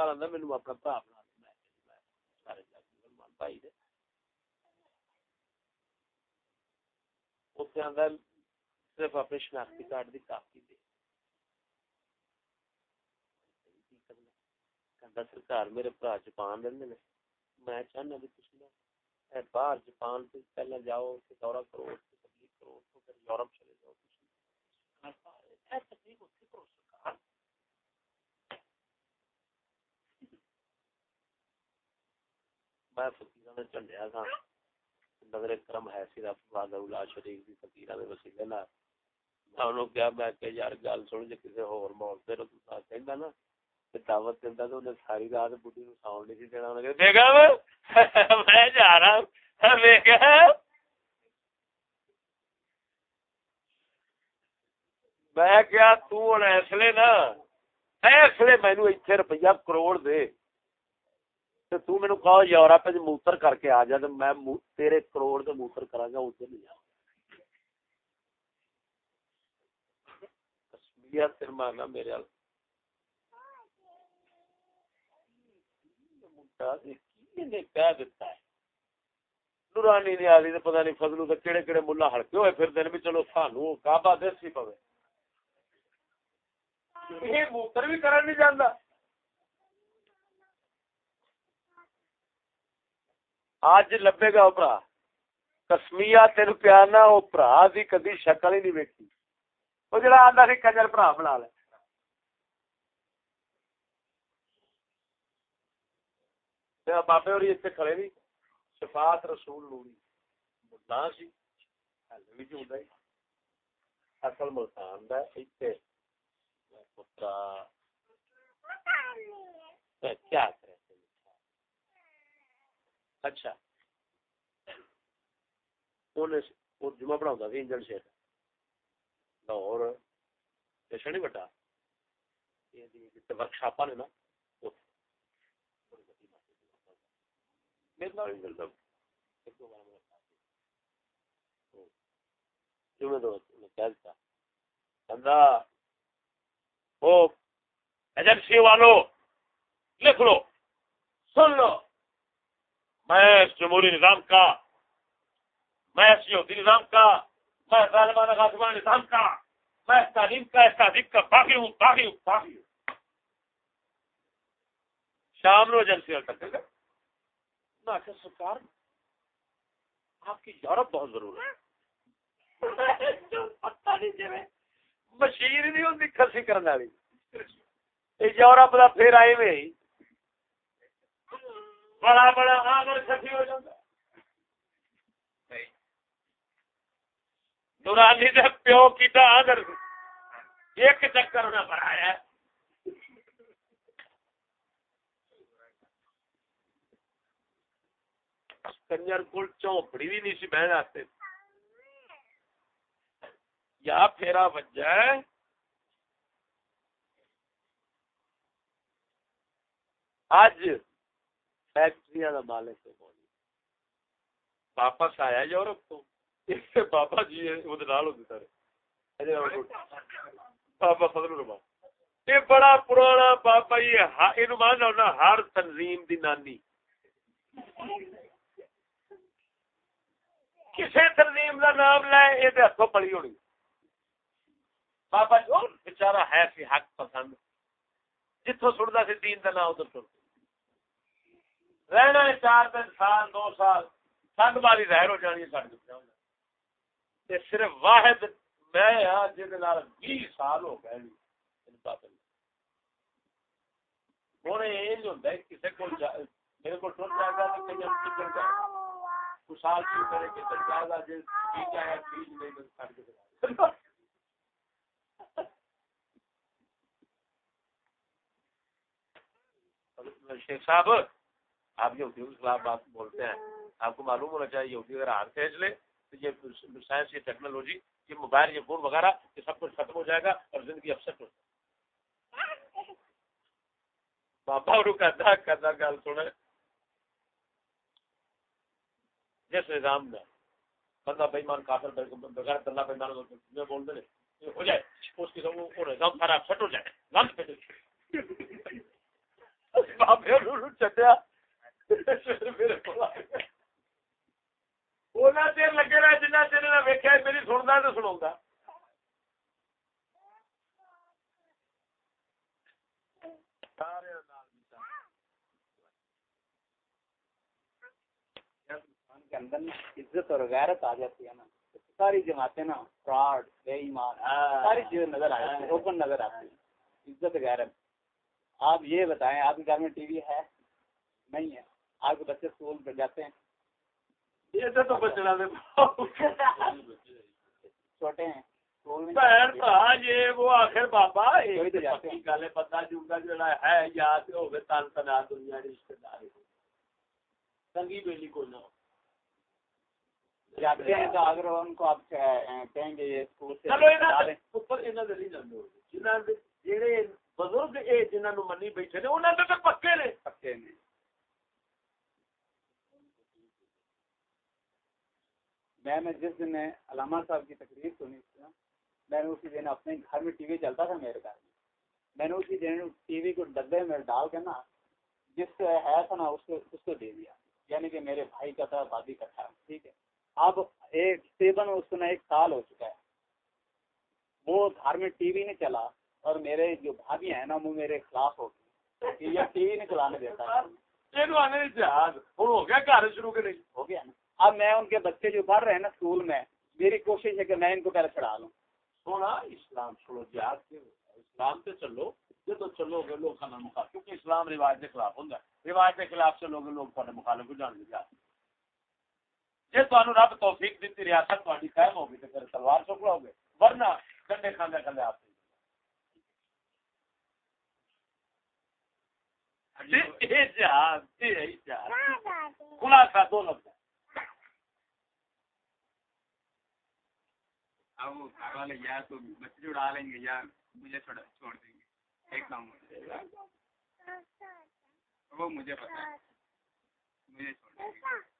Speaker 1: آدھا مینو اپنا میں باہر جاپان پہلے جاؤ دورہ کرو یورپ چلے جاؤ تقریب میں نے چلیا تھا نظر کرم ہے صرف اللہ شریف وسیلے میں انہوں کیا میں کہ یار گل سن ہور نا دعوت دیندا انہیں ساری رات بڈھی نو ساؤنڈ نہیں دینا نے کہ میں جا رہا ہوں میں کیا تون ایسلے نا، ایسلے مینو اتنے روپیہ کروڑ دے۔ تے تو مینو کہو یورپ وچ جی موتر کر کے آ جا، تے میں تیرے کروڑ دے موتر کراں گا، اوتھے نہیں جاں نورانی نے آدھی تے پتہ نہیں فضلو تے کیڑے کیڑے ملہ ہلکے ہوئے، پھر دن بھی چلو سانو کعبہ دیسی پوے۔ موتر بھی کرن نہیں جاندا اج لبے گا اوپرا کسمیا تین پیار وہ برا دی کدی شکل ہی نہیں ویکھی وہ جڑا آندا سی کنجر برا بنا لے بابے اور اتنے کھڑے نہیں شفاعت رسول نوری ملتان سی بھی ہوتا اصل ملتان دا اتنے پتا کیا اچھا جمع پڑھا انجن شیر لاہور اسٹیشن ہی بڑا ورکشاپ نے نا میرے وہ ایجنسی والوں لکھ لو سن لو۔ میں اس جمہوری نظام کا میں اس یہودی نظام کا میں غالبانہ غازمان نظام کا میں اس تعلیم کا اس تعلیم کا، باغی ہوں باغی ہوں باغی ہوں۔ شام نو ایجنسی والے تک نہ کہ سرکار، آپ کی یورپ بہت ضرور ہے۔ پتہ نہیں جی مشین نہیں ہوتی کسی کرنے والی۔ یورپ کا پھر آئے میں بڑا بڑا آگر کسی ہو جاتا نورانی نے پیو کیتا آدر ایک چکر کنجر کو چونپڑی بھی نہیں سی، بہن یا پھیرا وجہ اج فیکٹری کا مالک واپس آیا یورپ تو۔ [LAUGHS] بابا جی بابا فضل الرحمان۔ یہ بڑا پرانا بابا جی مان ہونا ہر تنظیم دی نانی۔ کسی تنظیم دا نام لے، یہ ہاتھوں پڑی ہونی بابا جو بچارا ہے سی حق پسند۔ جتھوں سندا سی دین دن نام ادھر سن۔ رہنا ہے چار دن، سال، دو سال۔ سنگ باری ظاہر ہو جانی ہے صرف واحد میں جی سال ہو گئے میرے کو سال [LAUGHS] [LAUGHS] شیخ صاحب، آپ یہودیوں کے خلاف بات بولتے ہیں۔ آپ کو معلوم ہونا چاہیے، یہودی اگر ہاتھ کھینچ لے تو یہ سائنس، یہ ٹیکنالوجی، یہ موبائل، یہ فون وغیرہ، یہ سب کچھ ختم ہو جائے گا اور زندگی افسٹ ہو جائے بابا اور کردہ کہتا گال سنے جس نظام میں، بندہ بےمان کافر، بغیر اللہ بےمان بولتے ہیں؟ ہو جائے اس کی غم سارا
Speaker 3: ہو جائے غم عزت اور غیرت آ جاتی ہے نا ساری جماعتیں نا فراڈ بے ایمان ساری چیزیں نظر آ جاتی ہیں اوپن نظر آتی ہیں۔ عزت غیرت۔ آپ یہ بتائیں آپ کے گھر میں ٹی وی ہے؟ نہیں ہے۔ آپ کے بچے اسکول پہ جاتے ہیں؟ چھوٹے ہیں۔
Speaker 1: یہ وہ آخر بابا
Speaker 3: کوئی تو جاتے ہیں۔
Speaker 1: گل بندہ جنگا جڑا ہے یاد ہوگی تن تنا دنیا رشتے دار۔ تنگی بیلی کو نہ ہو۔
Speaker 3: جاتے ہیں تو اگر ان کو آپ کہیں گے یہ اسکول سے
Speaker 1: چلو
Speaker 3: ہٹا
Speaker 1: یہاں
Speaker 3: دیں۔
Speaker 1: اوپر یہاں دے نہیں جاندے جنہاں دے جڑے بزرگ اے جنہاں نو منی بیٹھے نے انہاں دے تے پکے نے۔
Speaker 3: پکے میں میں نے جس دن علامہ صاحب کی تقریر سنی میں نے اسی دن اپنے گھر میں ٹی وی چلتا تھا میرے گھر میں۔ میں نے اسی دن ٹی وی کو ڈبے میں ڈال کے نا جس سے ہے تھا نا اس کو اس کو دے دیا۔ یعنی کہ میرے بھائی کا تھا بادی کا تھا ٹھیک ہے۔ اب ایک تقریباً اس نا ایک سال ہو چکا ہے۔ وہ گھر میں ٹی وی نہیں چلا اور میرے جو بھابھی ہیں نا وہ میرے خلاف ہو گئی کہ یہ ٹی وی نہیں چلانے دیتا۔ ہے
Speaker 1: اینو آنے جہاز۔ ہن ہو گیا گھر شروع کے نہیں
Speaker 3: ہو گیا نا۔ اب میں ان کے بچے جو پڑھ رہے ہیں نا اسکول میں میری کوشش ہے کہ میں ان کو پہلے چڑھا لوں۔
Speaker 1: سونا اسلام چھوڑو جہاد کے اسلام تے چلو۔ جدو چلو گے لوگ کھانا مخالف کیونکہ اسلام رواج کے خلاف ہوتا ہے۔ رواج کے خلاف چلو گے لوگ مخالف کو جان گے جی تمہیں رب توفیق دیتی ریاست تاری قائم ہوگی تو پھر تلوار چکڑو گے ورنہ کنڈے کھانے کھانے آپ [LAUGHS] خلاصہ دو لفظ
Speaker 4: اب وہ گھر والے یا تو بچے اڑا لیں گے یا مجھے چھوڑ چھوڑ دیں گے۔ ایک کام ہو جائے گا۔ وہ مجھے پتا ہے۔ مجھے چھوڑ دیں گے۔